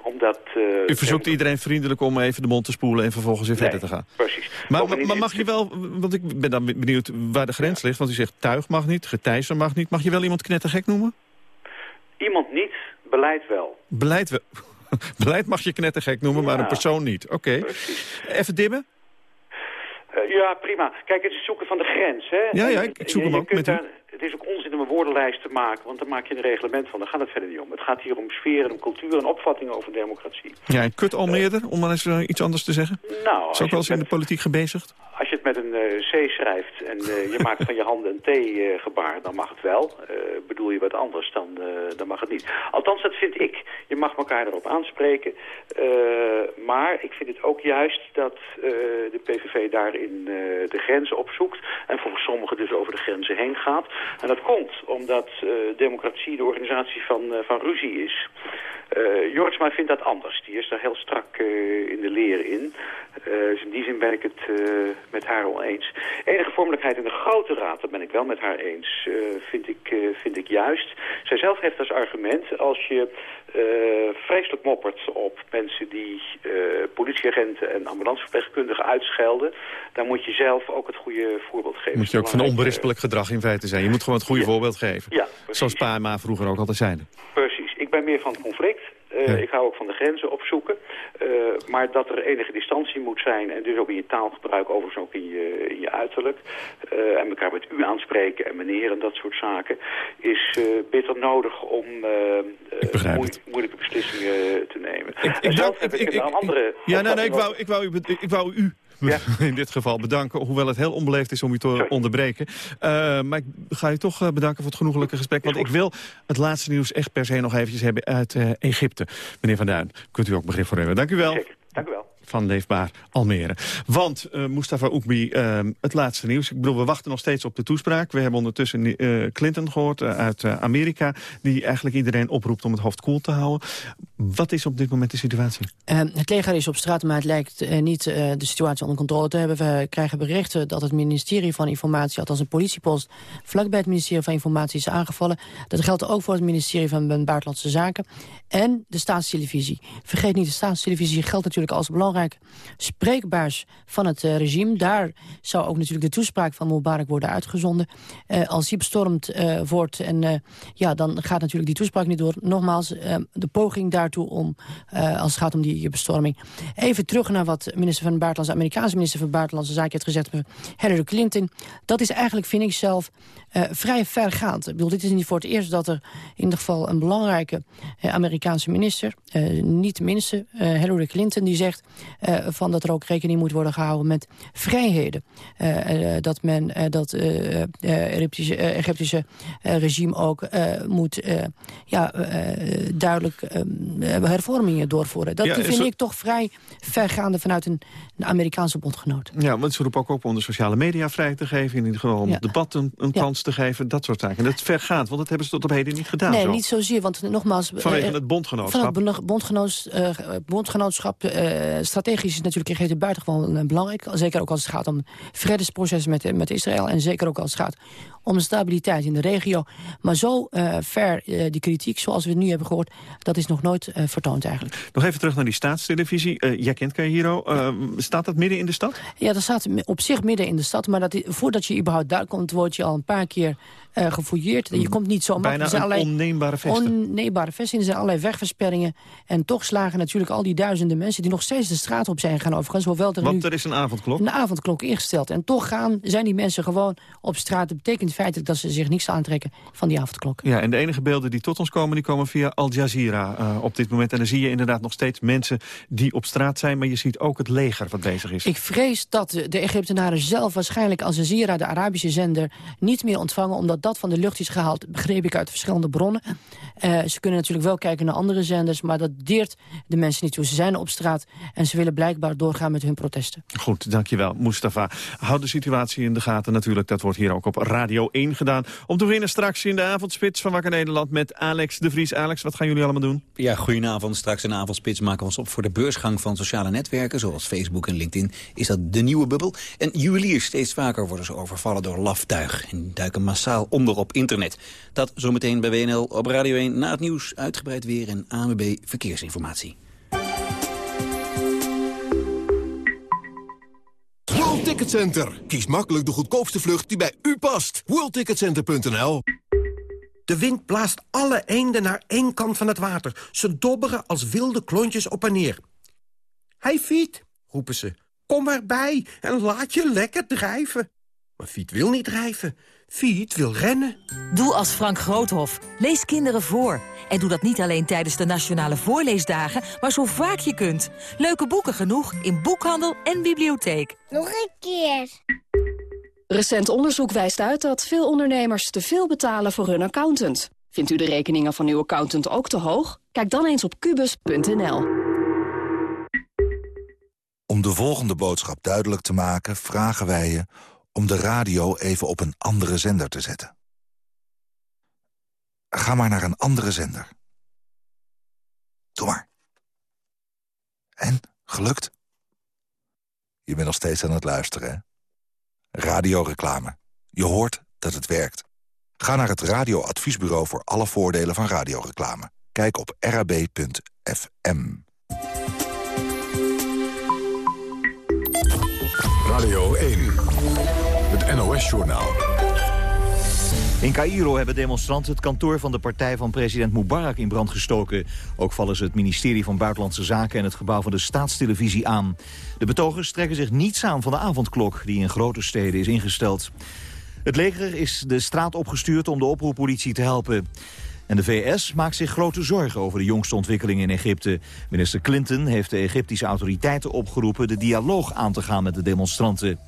[SPEAKER 13] Omdat... Uh,
[SPEAKER 7] U verzoekt iedereen vriendelijk om even de mond te spoelen en vervolgens weer
[SPEAKER 13] nee,
[SPEAKER 7] verder te gaan.
[SPEAKER 13] precies.
[SPEAKER 7] Maar, maar, maar, mag je wel, want ik ben dan benieuwd waar de grens ligt. Want u zegt tuig mag niet, getijzer mag niet. Mag je wel iemand knettergek noemen?
[SPEAKER 13] Iemand niet, beleid wel.
[SPEAKER 7] Beleid wel. Beleid mag je knettergek noemen,
[SPEAKER 13] ja,
[SPEAKER 7] maar een persoon niet. Oké. Okay. Even dimmen?
[SPEAKER 13] Uh, ja, prima. Kijk, het is zoeken van de grens, hè?
[SPEAKER 7] Ja, ja, ik, ik zoek hem ook met u.
[SPEAKER 13] Het is ook onzin om een woordenlijst te maken, want dan maak je een reglement van. Daar gaat het verder niet om. Het gaat hier om sfeer om cultuur en opvattingen over democratie.
[SPEAKER 7] Ja, kut Almeerder, om maar eens eh, iets anders te zeggen.
[SPEAKER 13] Nou,
[SPEAKER 7] Is ook wel eens in de politiek gebezigd?
[SPEAKER 13] Als je het met een eh, C schrijft en eh, je maakt van je handen een T-gebaar, dan mag het wel. Bedoel je wat anders, dan, dan mag het niet. Althans, dat vind ik. Je mag elkaar erop aanspreken. Maar ik vind het ook juist dat de PVV daarin de grenzen opzoekt. En voor sommigen dus over de grenzen heen gaat. En dat komt omdat eh, democratie de organisatie van, eh, van ruzie is. Eh Jortsma vindt dat anders. Die is daar heel strak eh, in de leer in. Dus in die zin ben ik het met haar oneens. Enige vormelijkheid in de grote raad, daar ben ik wel met haar eens, vind, ik, vind ik juist. Zij zelf heeft als argument, als je vreselijk moppert op mensen die politieagenten en ambulanceverpleegkundigen uitschelden, dan moet je zelf ook het goede voorbeeld geven.
[SPEAKER 7] Moet je ook van onberispelijk gedrag in feite zijn. Je moet gewoon het goede voorbeeld geven.
[SPEAKER 13] Ja,
[SPEAKER 7] Zoals pa en ma vroeger ook altijd zeiden.
[SPEAKER 13] Precies. Ik ben meer van het conflict. Eh, Ik hou ook van de grenzen opzoeken. Eh, maar dat er enige distantie moet zijn. En dus ook in je taalgebruik, overigens ook in je, in je uiterlijk. eh, en elkaar met u aanspreken en meneer en dat soort zaken. Is bitter nodig om moe- moeilijke beslissingen te nemen. en zelf heb ik, een andere...
[SPEAKER 7] Ja, nee, nee, ik
[SPEAKER 13] opvatting
[SPEAKER 7] wou, ik wou, u, ik wou u in dit geval bedanken. Hoewel het heel onbeleefd is om u te onderbreken. Eh, maar ik ga u toch eh, bedanken voor het genoegelijke gesprek. Want ik wil het laatste nieuws echt per se nog eventjes hebben uit eh, Egypte. Meneer Van Duin, kunt u ook begrip voor hebben. Dank u wel.
[SPEAKER 13] Dank u wel.
[SPEAKER 7] Van Leefbaar Almere. Want eh, Mustafa Oekbi, eh, het laatste nieuws. Ik bedoel, we wachten nog steeds op de toespraak. We hebben ondertussen eh, Clinton gehoord eh, uit Amerika... die eigenlijk iedereen oproept om het hoofd koel te houden. Wat is op dit moment de situatie?
[SPEAKER 8] Eh, het leger is op straat, maar het lijkt niet de situatie onder controle te hebben. We krijgen berichten dat het ministerie van Informatie, althans een politiepost, vlakbij het ministerie van Informatie is aangevallen. Dat geldt ook voor het ministerie van Buitenlandse Zaken en de staatstelevisie. Vergeet niet, de staatstelevisie geldt natuurlijk als belangrijk spreekbuis van het eh, regime. Daar zou ook natuurlijk de toespraak van Mubarak worden uitgezonden. Eh, als die bestormd eh, wordt, en, ja, dan gaat natuurlijk die toespraak niet door. Nogmaals, de poging daartoe om, als het gaat om die bestorming. Even terug naar wat minister van Buitenlandse, Amerikaanse minister van Buitenlandse Zaken heeft gezegd. Hillary Clinton. Dat is eigenlijk, vind ik zelf, eh, vrij vergaand. Ik bedoel, dit is niet voor het eerst dat er in ieder geval een belangrijke eh, Amerikaanse minister, eh, niet de minste, eh, Hillary Clinton, die zegt van dat er ook rekening moet worden gehouden met vrijheden. Dat men dat Egyptische, Egyptische regime ook moet ja, duidelijk eh, hervormingen doorvoeren. Dat
[SPEAKER 7] Ja,
[SPEAKER 8] vind ik toch vrij vergaande vanuit een, een Amerikaanse bondgenoot.
[SPEAKER 7] Ja, want ze roepen ook op om de sociale media vrij te geven. In ieder geval om
[SPEAKER 8] Ja.
[SPEAKER 7] het debat een, een
[SPEAKER 8] Ja.
[SPEAKER 7] kans te geven. Dat soort zaken. En dat is vergaand, want dat hebben ze tot op heden niet gedaan.
[SPEAKER 8] nee,
[SPEAKER 7] zo.
[SPEAKER 8] niet zozeer, want nogmaals...
[SPEAKER 7] Vanwege
[SPEAKER 8] eh,
[SPEAKER 7] het bondgenootschap.
[SPEAKER 8] Van het eh, bondgenootschap, eh, strategisch is natuurlijk Egypte buitengewoon eh, belangrijk. Zeker ook als het gaat om vredesproces met, met Israël. En zeker ook als het gaat om de stabiliteit in de regio. Maar zo eh, ver eh, die kritiek, zoals we het nu hebben gehoord... dat is nog nooit eh, vertoond eigenlijk.
[SPEAKER 7] Nog even terug naar die staatstelevisie. Jij kent Cairo. Eh, staat dat midden in de stad?
[SPEAKER 8] Ja, dat staat op zich midden in de stad. Maar dat, voordat je überhaupt daar komt, word je al een paar keer eh gefouilleerd. Je komt niet zomaar.
[SPEAKER 7] Bijna
[SPEAKER 8] Er zijn allerlei
[SPEAKER 7] onneembare vesten.
[SPEAKER 8] Onneembare vesten. Er zijn allerlei wegversperringen. En toch slagen natuurlijk al die duizenden mensen... die nog steeds de straat op zijn gaan overigens. Hoewel er
[SPEAKER 7] Want
[SPEAKER 8] nu
[SPEAKER 7] er is een avondklok.
[SPEAKER 8] een avondklok ingesteld. En toch gaan, zijn die mensen gewoon op straat. Dat betekent feitelijk dat ze zich niks aantrekken van die avondklok.
[SPEAKER 7] Ja, en de enige beelden die tot ons komen, die komen via Al Jazeera eh, op dit moment. En dan zie je inderdaad nog steeds mensen die op straat zijn. Maar je ziet ook het leger wat bezig is.
[SPEAKER 8] Ik vrees dat de de Egyptenaren zelf waarschijnlijk Al Jazeera, de Arabische zender, niet meer ontvangen. Omdat dat van de lucht is gehaald, begreep ik uit verschillende bronnen. Eh, ze kunnen natuurlijk wel kijken naar andere zenders, maar dat deert de mensen niet toe. Ze zijn op straat en ze willen blijkbaar doorgaan met hun protesten.
[SPEAKER 7] Goed, dankjewel, Mustafa. Houd de situatie in de gaten natuurlijk. Dat wordt hier ook op Radio 1 gedaan. Om te beginnen straks in de avondspits van Wakker Nederland met Alex de Vries. Alex, wat gaan jullie allemaal doen?
[SPEAKER 14] Ja, goedenavond. Straks in de avondspits maken we ons op voor de beursgang van sociale netwerken... zoals Facebook en LinkedIn. Is dat de nieuwe bubbel? En juweliers steeds vaker worden ze overvallen door laftuig... en duiken massaal onder op internet. Dat zometeen bij WNL op Radio 1 na het nieuws. Uitgebreid weer en ANWB Verkeersinformatie.
[SPEAKER 15] World Ticket Center. Kies makkelijk de goedkoopste vlucht die bij u past. WorldTicketCenter.nl
[SPEAKER 16] De wind blaast alle eenden naar één kant van het water. Ze dobberen als wilde klontjes op en neer. Hij fiet, roepen ze. Kom erbij en laat je lekker drijven. Maar Fiet wil niet drijven. Fiet wil rennen.
[SPEAKER 17] Doe als Frank Groothof. Lees kinderen voor. En doe dat niet alleen tijdens de Nationale Voorleesdagen, maar zo vaak je kunt. Leuke boeken genoeg in boekhandel en bibliotheek.
[SPEAKER 18] Nog een keer.
[SPEAKER 19] Recent onderzoek wijst uit dat veel ondernemers te veel betalen voor hun accountant. Vindt u de rekeningen van uw accountant ook te hoog? Kijk dan eens op kubus.nl.
[SPEAKER 20] Om de volgende boodschap duidelijk te maken vragen wij je om de radio even op een andere zender te zetten. Ga maar naar een andere zender. Doe maar. En, gelukt? Je bent nog steeds aan het luisteren, hè? Radioreclame. Je hoort dat het werkt. Ga naar het radioadviesbureau voor alle voordelen van radioreclame. Kijk op rab.fm.
[SPEAKER 3] Radio 1. Het NOS-journaal.
[SPEAKER 4] In Cairo hebben demonstranten het kantoor van de partij van president Mubarak in brand gestoken. Ook vallen ze het ministerie van Buitenlandse Zaken en het gebouw van de staatstelevisie aan. De betogers trekken zich niets aan van de avondklok die in grote steden is ingesteld. Het leger is de straat opgestuurd om de oproeppolitie te helpen. En de VS maakt zich grote zorgen over de jongste ontwikkelingen in Egypte. Minister Clinton heeft de Egyptische autoriteiten opgeroepen... de dialoog aan te gaan met de demonstranten.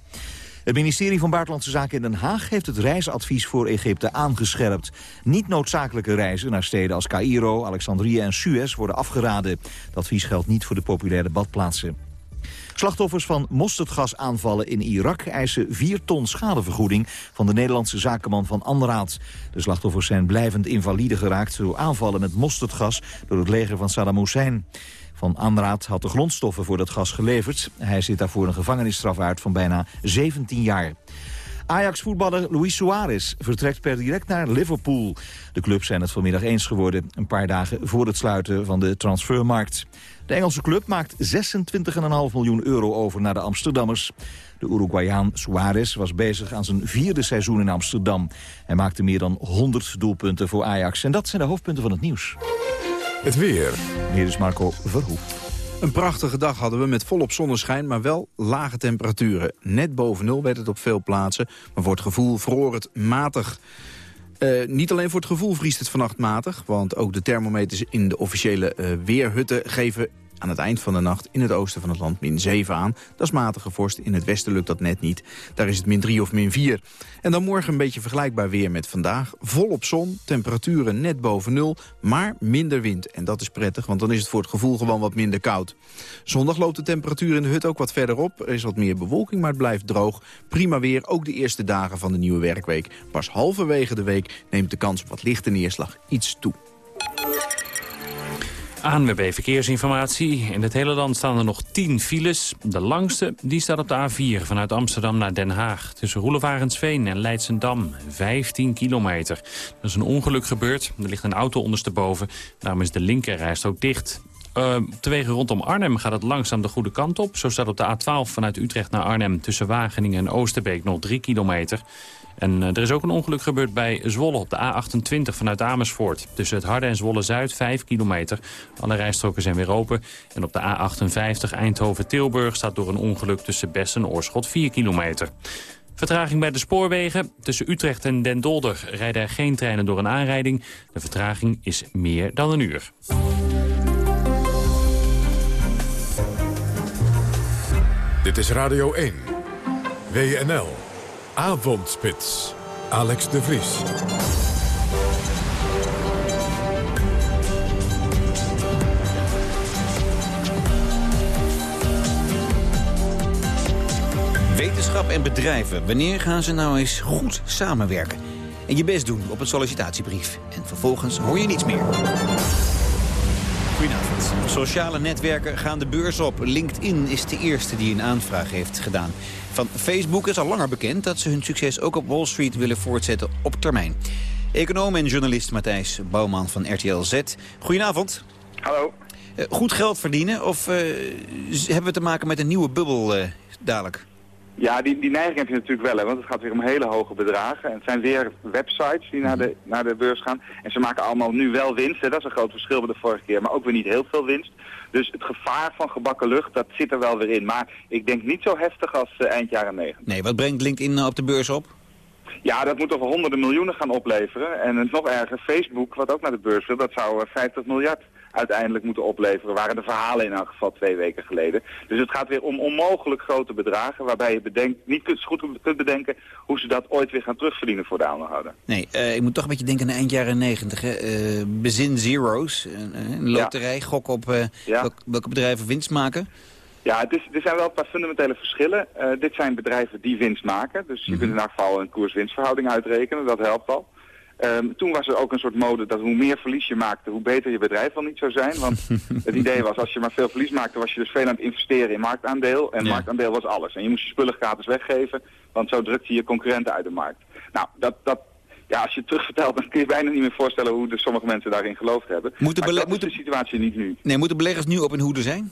[SPEAKER 4] Het ministerie van Buitenlandse Zaken in Den Haag heeft het reisadvies voor Egypte aangescherpt. Niet noodzakelijke reizen naar steden als Cairo, Alexandrië en Suez worden afgeraden. Het advies geldt niet voor de populaire badplaatsen. Slachtoffers van mosterdgasaanvallen in Irak eisen 4 ton schadevergoeding van de Nederlandse zakenman van Anraat. De slachtoffers zijn blijvend invalide geraakt door aanvallen met mosterdgas door het leger van Saddam Hussein. Van Anraat had de grondstoffen voor dat gas geleverd. Hij zit daarvoor een gevangenisstraf uit van bijna 17 jaar. Ajax-voetballer Luis Suarez vertrekt per direct naar Liverpool. De clubs zijn het vanmiddag eens geworden, een paar dagen voor het sluiten van de transfermarkt. De Engelse club maakt 26,5 miljoen euro over naar de Amsterdammers. De Uruguayaan Suarez was bezig aan zijn vierde seizoen in Amsterdam. Hij maakte meer dan 100 doelpunten voor Ajax. En dat zijn de hoofdpunten van het nieuws.
[SPEAKER 3] Het weer.
[SPEAKER 4] Hier is Marco Verhoef.
[SPEAKER 21] Een prachtige dag hadden we met volop zonneschijn, maar wel lage temperaturen. Net boven nul werd het op veel plaatsen, maar voor het gevoel vroor het matig. Uh, niet alleen voor het gevoel vriest het vannacht matig... want ook de thermometers in de officiële uh, weerhutten geven aan het eind van de nacht in het oosten van het land min 7 aan. Dat is matige vorst. In het westen lukt dat net niet. Daar is het min 3 of min 4. En dan morgen een beetje vergelijkbaar weer met vandaag. Volop zon, temperaturen net boven nul, maar minder wind. En dat is prettig, want dan is het voor het gevoel gewoon wat minder koud. Zondag loopt de temperatuur in de hut ook wat verder op. Er is wat meer bewolking, maar het blijft droog. Prima weer, ook de eerste dagen van de nieuwe werkweek. Pas halverwege de week neemt de kans op wat lichte neerslag iets toe.
[SPEAKER 1] ANWB Verkeersinformatie. In het hele land staan er nog 10 files. De langste die staat op de A4 vanuit Amsterdam naar Den Haag. Tussen Roelevarensveen en Leidsendam. 15 kilometer. Er is een ongeluk gebeurd. Er ligt een auto ondersteboven. Daarom is de linkerrijstrook dicht. Uh, de wegen rondom Arnhem gaat het langzaam de goede kant op. Zo staat op de A12 vanuit Utrecht naar Arnhem... tussen Wageningen en Oosterbeek nog 3 kilometer. En uh, er is ook een ongeluk gebeurd bij Zwolle op de A28 vanuit Amersfoort. Tussen het Harde en Zwolle-Zuid 5 kilometer. Alle rijstroken zijn weer open. En op de A58 Eindhoven-Tilburg staat door een ongeluk tussen Bessen en Oorschot 4 kilometer. Vertraging bij de spoorwegen. Tussen Utrecht en Den Dolder rijden er geen treinen door een aanrijding. De vertraging is meer dan een uur.
[SPEAKER 3] Dit is Radio 1. WNL. Avondspits. Alex de Vries.
[SPEAKER 14] Wetenschap en bedrijven, wanneer gaan ze nou eens goed samenwerken? En je best doen op een sollicitatiebrief. En vervolgens hoor je niets meer. Sociale netwerken gaan de beurs op. LinkedIn is de eerste die een aanvraag heeft gedaan. Van Facebook is al langer bekend dat ze hun succes ook op Wall Street willen voortzetten op termijn. Econoom en journalist Matthijs Bouwman van RTL Z. Goedenavond.
[SPEAKER 22] Hallo.
[SPEAKER 14] goed geld verdienen of uh, hebben we te maken met een nieuwe bubbel uh, dadelijk?
[SPEAKER 18] Ja, die, die neiging heb je natuurlijk wel, hè, want het gaat weer om hele hoge bedragen. En het zijn weer websites die naar de, naar de beurs gaan. En ze maken allemaal nu wel winst, hè. dat is een groot verschil met de vorige keer, maar ook weer niet heel veel winst. Dus het gevaar van gebakken lucht, dat zit er wel weer in. Maar ik denk niet zo heftig als uh, eind jaren 90.
[SPEAKER 14] Nee, wat brengt LinkedIn op de beurs op?
[SPEAKER 18] Ja, dat moet toch honderden miljoenen gaan opleveren. En het nog erger, Facebook, wat ook naar de beurs wil, dat zou 50 miljard uiteindelijk moeten opleveren, waren de verhalen in elk geval twee weken geleden. Dus het gaat weer om onmogelijk grote bedragen, waarbij je bedenkt, niet kunt, goed kunt bedenken hoe ze dat ooit weer gaan terugverdienen voor de aandeelhouder.
[SPEAKER 14] Nee, uh, ik moet toch een beetje denken aan eind jaren negentig. Uh, bezin Zero's, een loterij, ja. gok op uh, ja. welke, welke bedrijven winst maken.
[SPEAKER 18] Ja, het is, er zijn wel een paar fundamentele verschillen. Uh, dit zijn bedrijven die winst maken. Dus je -hmm. kunt in elk geval een koers-winstverhouding uitrekenen. Dat helpt al. Um, toen was er ook een soort mode dat hoe meer verlies je maakte, hoe beter je bedrijf wel niet zou zijn. Want het idee was, als je maar veel verlies maakte, was je dus veel aan het investeren in marktaandeel. En ja. marktaandeel was alles. En je moest je spullen gratis weggeven, want zo drukte je concurrenten uit de markt. Nou, dat, dat, ja, als je het terugvertelt, dan kun je bijna niet meer voorstellen hoe de sommige mensen daarin geloofd hebben. Maar dat is de situatie niet nu.
[SPEAKER 14] Nee, moeten beleggers nu op hun hoede zijn?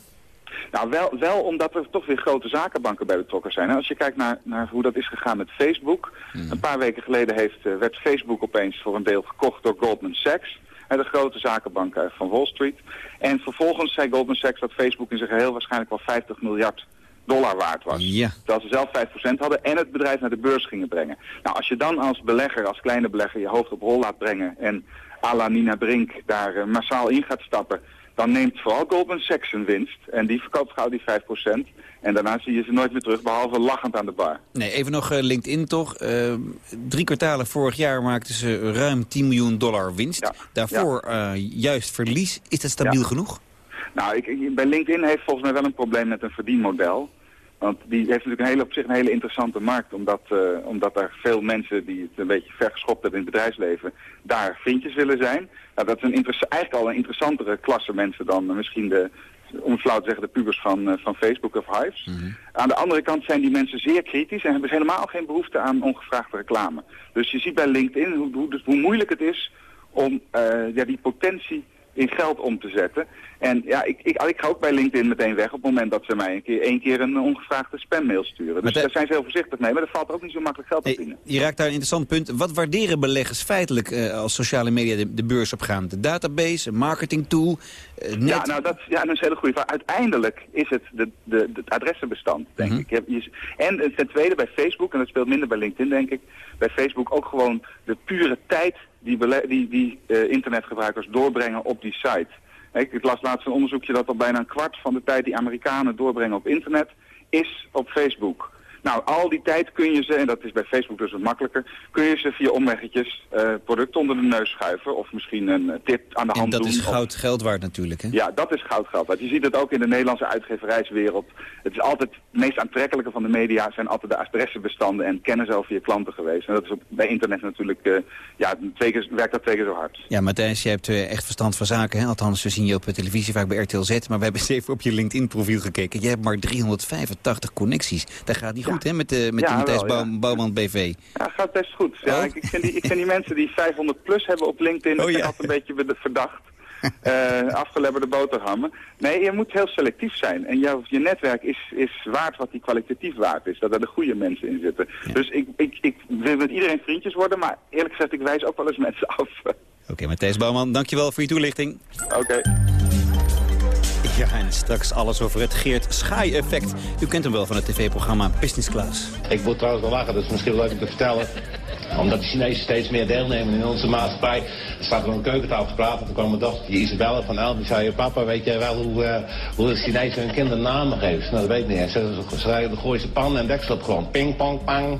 [SPEAKER 18] Nou, wel, wel omdat er toch weer grote zakenbanken bij betrokken zijn. Als je kijkt naar, naar hoe dat is gegaan met Facebook. Mm. Een paar weken geleden heeft, uh, werd Facebook opeens voor een deel gekocht door Goldman Sachs. De grote zakenbank van Wall Street. En vervolgens zei Goldman Sachs dat Facebook in zijn geheel waarschijnlijk wel 50 miljard dollar waard was.
[SPEAKER 14] Ja.
[SPEAKER 18] Dat ze zelf 5% hadden en het bedrijf naar de beurs gingen brengen. Nou, als je dan als belegger, als kleine belegger, je hoofd op rol laat brengen... en à la Nina Brink daar uh, massaal in gaat stappen dan neemt vooral Goldman Sachs een winst. En die verkoopt gauw die 5%. En daarna zie je ze nooit meer terug, behalve lachend aan de bar.
[SPEAKER 14] Nee, even nog uh, LinkedIn toch. Uh, drie kwartalen vorig jaar maakten ze ruim 10 miljoen dollar winst. Ja, Daarvoor ja. Uh, juist verlies. Is dat stabiel ja. genoeg?
[SPEAKER 18] Nou, ik, bij LinkedIn heeft volgens mij wel een probleem met een verdienmodel. Want die heeft natuurlijk een hele, op zich een hele interessante markt. Omdat, uh, omdat er veel mensen die het een beetje vergeschopt hebben in het bedrijfsleven... daar vriendjes willen zijn. Nou, dat is een eigenlijk al een interessantere klasse mensen dan misschien de... om het flauw te zeggen, de pubers van, uh, van Facebook of Hives. Mm -hmm. Aan de andere kant zijn die mensen zeer kritisch... en hebben ze helemaal geen behoefte aan ongevraagde reclame. Dus je ziet bij LinkedIn hoe, hoe, dus hoe moeilijk het is om ja, die potentie in geld om te zetten. En ja, ik, ik, ik ga ook bij LinkedIn meteen weg op het moment dat ze mij een keer, één keer een ongevraagde spammail sturen. Dus de... daar zijn ze heel voorzichtig mee, maar er valt ook niet zo makkelijk geld op binnen.
[SPEAKER 14] Je raakt daar een interessant punt. Wat waarderen beleggers feitelijk uh, als sociale media de, de, beurs op gaan? De database, een marketing tool, uh, net...
[SPEAKER 18] Ja, nou dat, ja, dat is een hele goede vraag. Uiteindelijk is het de, de, het adressenbestand, denk mm -hmm. ik. Je, en ten tweede bij Facebook, en dat speelt minder bij LinkedIn, denk ik, bij Facebook ook gewoon de pure tijd die, die, die uh, internetgebruikers doorbrengen op die site. Ik las laatst een onderzoekje dat al bijna een kwart van de tijd die Amerikanen doorbrengen op internet is op Facebook. Nou, al die tijd kun je ze, en dat is bij Facebook dus wat makkelijker, kun je ze via omweggetjes uh, producten onder de neus schuiven of misschien een tip aan de hand
[SPEAKER 14] doen. En dat is goud geld waard natuurlijk, hè?
[SPEAKER 18] Ja, dat is goud geld waard. Je ziet het ook in de Nederlandse uitgeverijswereld. Het is altijd, het meest aantrekkelijke van de media zijn altijd de adressenbestanden en kennis over je klanten geweest. En dat is op, bij internet natuurlijk, uh, ja, twee keer, werkt dat twee keer zo hard.
[SPEAKER 14] Ja, Matthijs, je hebt uh, echt verstand van zaken, hè? Althans, we zien je op televisie vaak bij RTL Z, maar we hebben eens even op je LinkedIn-profiel gekeken. Je hebt maar 385 connecties. Dat gaat niet ja. Goed, hè, met, de, met ja, de Matthijs ja. Bouwman BV.
[SPEAKER 18] Ja, gaat best goed. Ja, oh? ik, ik, vind die, ik vind die mensen die 500 plus hebben op LinkedIn, oh, ja. altijd een beetje verdacht. uh, afgelebberde boterhammen. Nee, je moet heel selectief zijn. En jouw, je netwerk is, is waard wat die kwalitatief waard is. Dat er de goede mensen in zitten. Ja. Dus ik, ik, ik wil met iedereen vriendjes worden, maar eerlijk gezegd, ik wijs ook wel eens mensen af.
[SPEAKER 14] Oké, okay, Matthijs Bouwman, dankjewel voor je toelichting.
[SPEAKER 18] Oké. Okay.
[SPEAKER 14] Ja, en straks alles over het Geert Schaai-effect. U kent hem wel van het tv-programma Business Class.
[SPEAKER 22] Ik moet trouwens wel lachen, dat is misschien leuk om te vertellen. Omdat de Chinezen steeds meer deelnemen in onze maatschappij. Er staat er een keukentafel te praten. Toen kwam mijn dochter Isabelle van El. Die zei, papa, weet jij wel hoe, uh, hoe de Chinezen hun kinderen namen geven? Nou, dat weet ik niet. Ze, ze, ze, ze gooien ze pan en deksel op gewoon. Ping, pong, pang.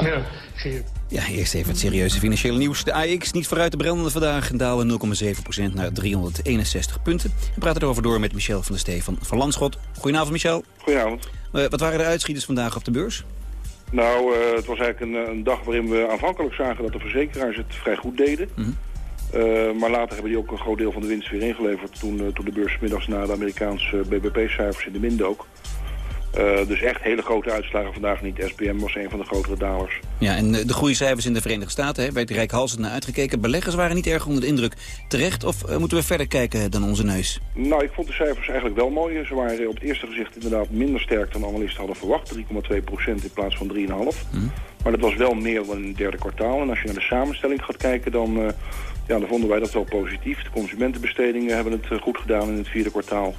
[SPEAKER 14] ja, zie je. Ja, eerst even het serieuze financiële nieuws. De AX niet vooruit te branden vandaag en dalen 0,7% naar 361 punten. We praten erover door met Michel van der Stee van Van Landschot. Goedenavond, Michel.
[SPEAKER 23] Goedenavond.
[SPEAKER 14] Uh, wat waren de uitschieters vandaag op de beurs?
[SPEAKER 23] Nou, uh, het was eigenlijk een, een, dag waarin we aanvankelijk zagen dat de verzekeraars het vrij goed deden. Mm -hmm. uh, maar later hebben die ook een groot deel van de winst weer ingeleverd toen, toen de beurs middags na de Amerikaanse BBP-cijfers in de min dook. Eh, dus echt hele grote uitslagen vandaag niet. SPM was een van de grotere dalers.
[SPEAKER 14] Ja, en eh, de groeicijfers in de Verenigde Staten, hè, werd rijkhalsend naar uitgekeken. Beleggers waren niet erg onder de indruk. Terecht of eh, moeten we verder kijken dan onze neus?
[SPEAKER 23] Nou, ik vond de cijfers eigenlijk wel mooi. Ze waren op het eerste gezicht inderdaad minder sterk dan analisten hadden verwacht. 3,2 procent in plaats van 3,5. Maar dat was wel meer dan in het derde kwartaal. En als je naar de samenstelling gaat kijken, dan, ja, dan vonden wij dat wel positief. De consumentenbestedingen hebben het goed gedaan in het vierde kwartaal.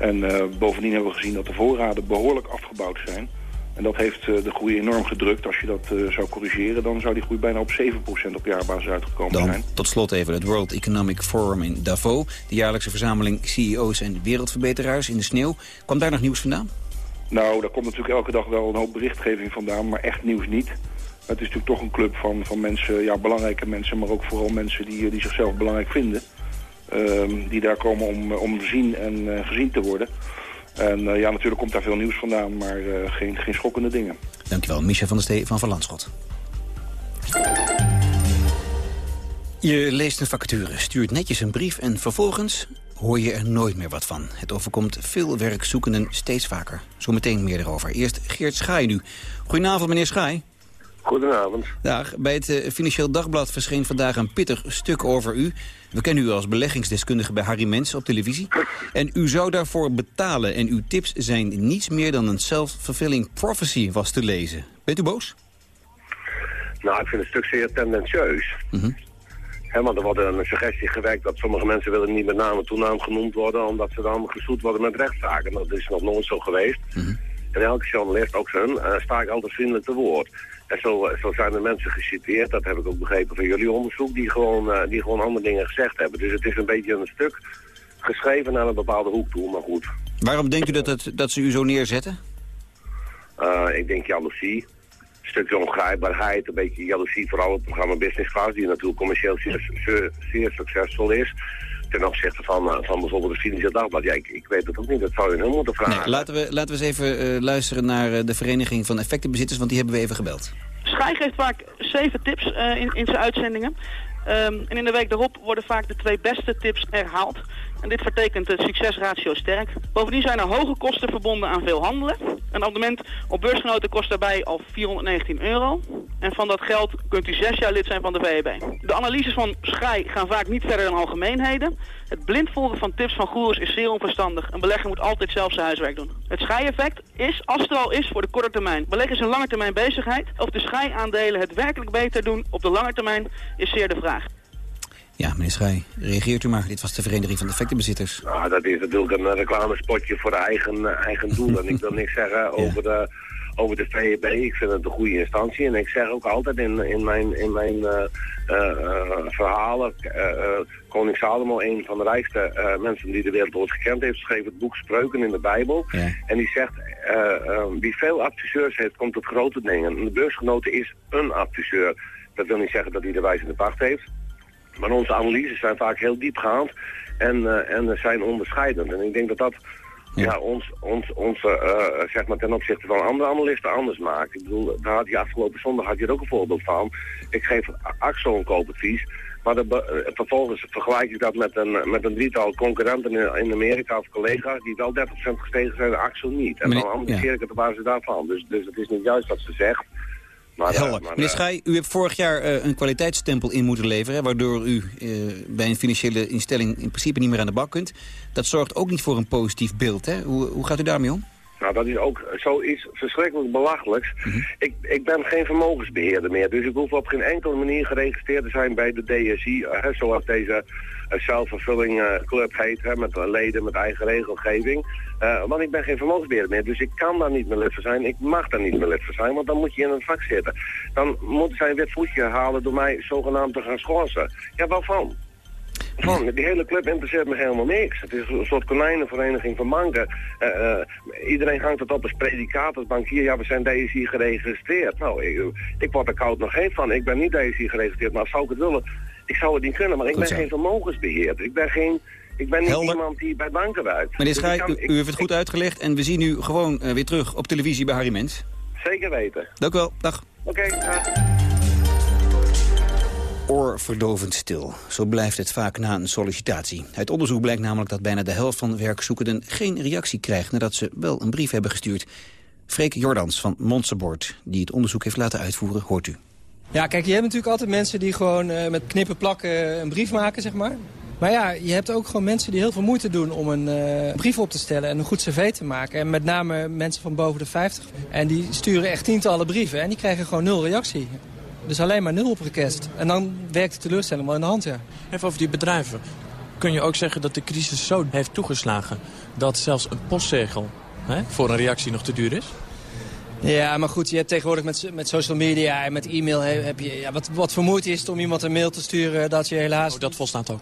[SPEAKER 23] En eh, bovendien hebben we gezien dat de voorraden behoorlijk afgebouwd zijn. En dat heeft eh, de groei enorm gedrukt. Als je dat eh, zou corrigeren, dan zou die groei bijna op 7% op jaarbasis uitgekomen
[SPEAKER 14] Dan
[SPEAKER 23] zijn.
[SPEAKER 14] tot slot even het World Economic Forum in Davos. De jaarlijkse verzameling CEO's en wereldverbeteraars in de sneeuw. Kwam daar nog nieuws vandaan?
[SPEAKER 23] Nou, daar komt natuurlijk elke dag wel een hoop berichtgeving vandaan, maar echt nieuws niet. Het is natuurlijk toch een club van, van mensen, ja, belangrijke mensen, maar ook vooral mensen die, die zichzelf belangrijk vinden. Ehm, die daar komen om, eh, om gezien en eh, gezien te worden. En eh, ja, natuurlijk komt daar veel nieuws vandaan, maar eh, geen, geen schokkende dingen.
[SPEAKER 14] Dankjewel, Micha van der Stee van Van Landschot. Je leest een vacature, stuurt netjes een brief en vervolgens hoor je er nooit meer wat van. Het overkomt veel werkzoekenden steeds vaker. Zometeen meer erover. Eerst Geert Schaai nu. Goedenavond, meneer Schaai.
[SPEAKER 24] Goedenavond.
[SPEAKER 14] Dag. Bij het eh, Financieel Dagblad verscheen vandaag een pittig stuk over u. We kennen u als beleggingsdeskundige bij Harry Mens op televisie. En u zou daarvoor betalen. En uw tips zijn niets meer dan een self-fulfilling prophecy was te lezen. Bent u boos?
[SPEAKER 24] Nou, ik vind het stuk zeer tendentieus. Hè, want er wordt een suggestie gewekt dat sommige mensen willen niet met naam en toenaam genoemd worden... omdat ze dan gestoet worden met rechtszaken. Dat is nog nooit zo geweest. En elke journalist, ook zijn, eh, sta ik altijd vriendelijk te woord. En zo, eh, zo zijn er mensen geciteerd, dat heb ik ook begrepen van jullie onderzoek... die gewoon, eh, die gewoon andere dingen gezegd hebben. Dus het is een beetje een stuk geschreven naar een bepaalde hoek toe, maar goed.
[SPEAKER 14] Waarom denkt u dat, het, dat ze u zo neerzetten?
[SPEAKER 24] Eh, ik denk jaloezie. Een stukje ongrijpbaarheid, een beetje jaloezie. Vooral het programma Business Class, die natuurlijk commercieel zeer, zeer, zeer succesvol is. Ten opzichte van, eh, van bijvoorbeeld het Financieel Dagblad. Ja, ik, ik weet het ook niet, dat zou je hun moeten vragen.
[SPEAKER 14] Nee, laten, we, laten we eens even eh, luisteren naar eh, de Vereniging van Effectenbezitters... want die hebben we even gebeld.
[SPEAKER 25] Schij geeft vaak zeven tips eh, in, in zijn uitzendingen. Ehm, en in de week daarop worden vaak de twee beste tips herhaald. En dit vertekent het succesratio sterk. Bovendien zijn er hoge kosten verbonden aan veel handelen. Een abonnement op beursgenoten kost daarbij al 419 euro. En van dat geld kunt u zes jaar lid zijn van de VEB. De analyses van Schij gaan vaak niet verder dan algemeenheden. Het blind volgen van tips van goeroes is zeer onverstandig. Een belegger moet altijd zelf zijn huiswerk doen. Het Schij-effect is, als het er al is, voor de korte termijn. Beleggen is een lange termijn bezigheid. Of de Schij-aandelen het werkelijk beter doen op de lange termijn is zeer de vraag.
[SPEAKER 14] Ja, meneer Schij, reageert u maar. Dit was de Vereniging van Effectenbezitters.
[SPEAKER 24] Nou, dat is natuurlijk een eh, reclamespotje voor de eigen, eh, eigen doel. En ik wil niks zeggen over de, over de VEB. Ik vind het een goede instantie. En ik zeg ook altijd in, in mijn, in mijn eh, verhalen... eh, koning Salomo, een van de rijkste mensen die de wereld ooit gekend heeft... schreef het boek Spreuken in de Bijbel. En die zegt, wie veel adviseurs heeft, komt tot grote dingen. En de beursgenoten is een adviseur. Dat wil niet zeggen dat hij de wijzende pacht heeft. Maar onze analyses zijn vaak heel diepgaand en, eh, en zijn onderscheidend. En ik denk dat dat ja. ons, ons, ons eh, zeg maar ten opzichte van andere analisten anders maakt. Ik bedoel, daar had je afgelopen zondag had je er ook een voorbeeld van. Ik geef Axel een koopadvies. Maar de, eh, vervolgens vergelijk ik dat met een, met een drietal concurrenten in, in Amerika of collega's die wel 30% gestegen zijn en Axel niet. En dan analyseer ik het op basis daarvan. Dus, dus het is niet juist wat ze zegt. Maar, eh,
[SPEAKER 14] Helder.
[SPEAKER 24] maar,
[SPEAKER 14] Meneer
[SPEAKER 24] eh,
[SPEAKER 14] Schij, u hebt vorig jaar eh, een kwaliteitsstempel in moeten leveren... waardoor u eh, bij een financiële instelling in principe niet meer aan de bak kunt. Dat zorgt ook niet voor een positief beeld. Hè? Hoe, hoe gaat u daarmee om?
[SPEAKER 24] Nou, dat is ook zoiets verschrikkelijk belachelijks. ik, ik ben geen vermogensbeheerder meer, dus ik hoef op geen enkele manier geregistreerd te zijn bij de DSI, eh, hè, zoals deze uh, self-fulfilling eh, club heet, hè, met leden met eigen regelgeving. Eh, want ik ben geen vermogensbeheerder meer, dus ik kan daar niet meer lid voor zijn. Ik mag daar niet meer lid voor zijn, want dan moet je in een vak zitten. Dan moeten zij een wit voetje halen door mij zogenaamd te gaan schorsen. Ja, waarvan? Die hele club interesseert me helemaal niks. Het is een soort konijnenvereniging van banken. Eh, eh, iedereen hangt het op als predicaat, als bankier. Ja, we zijn DSI geregistreerd. Nou, ik, ik word er koud nog geen van. Ik ben niet DSI geregistreerd, maar zou ik het willen, ik zou het niet kunnen. Maar ik ben geen vermogensbeheerder. Ik ben geen... Ik ben niet
[SPEAKER 14] Helder.
[SPEAKER 24] iemand die bij banken werkt.
[SPEAKER 14] Meneer
[SPEAKER 24] Dus
[SPEAKER 14] Schij,
[SPEAKER 24] kan-
[SPEAKER 14] u, u heeft het goed uitgelegd... en we zien u gewoon eh, weer terug op televisie bij Harry Mens.
[SPEAKER 24] Zeker weten.
[SPEAKER 14] Dank u wel. Dag.
[SPEAKER 24] Oké.
[SPEAKER 14] Oorverdovend stil. Zo blijft het vaak na een sollicitatie. Uit onderzoek blijkt namelijk dat bijna de helft van werkzoekenden geen reactie krijgt nadat ze wel een brief hebben gestuurd. Freek Jordans van Monsterboard, die het onderzoek heeft laten uitvoeren, hoort u.
[SPEAKER 26] Ja, kijk, je hebt natuurlijk altijd mensen die gewoon uh, met knippen plakken een brief maken, zeg maar. Maar ja, je hebt ook gewoon mensen die heel veel moeite doen om een uh, brief op te stellen en een goed cv te maken. En met name mensen van boven de 50. En die sturen echt tientallen brieven en die krijgen gewoon nul reactie. Dus alleen maar nul op request. En dan werkt de teleurstelling wel in de hand, ja.
[SPEAKER 27] Even over die bedrijven. Kun je ook zeggen dat de crisis zo heeft toegeslagen... dat zelfs een postzegel hè, voor een reactie nog te duur is?
[SPEAKER 26] Ja, maar goed, je hebt tegenwoordig met, met social media en met e-mail... Heb je, ja, wat, wat vermoeid is het om iemand een mail te sturen dat je helaas...
[SPEAKER 27] Oh, dat volstaat ook?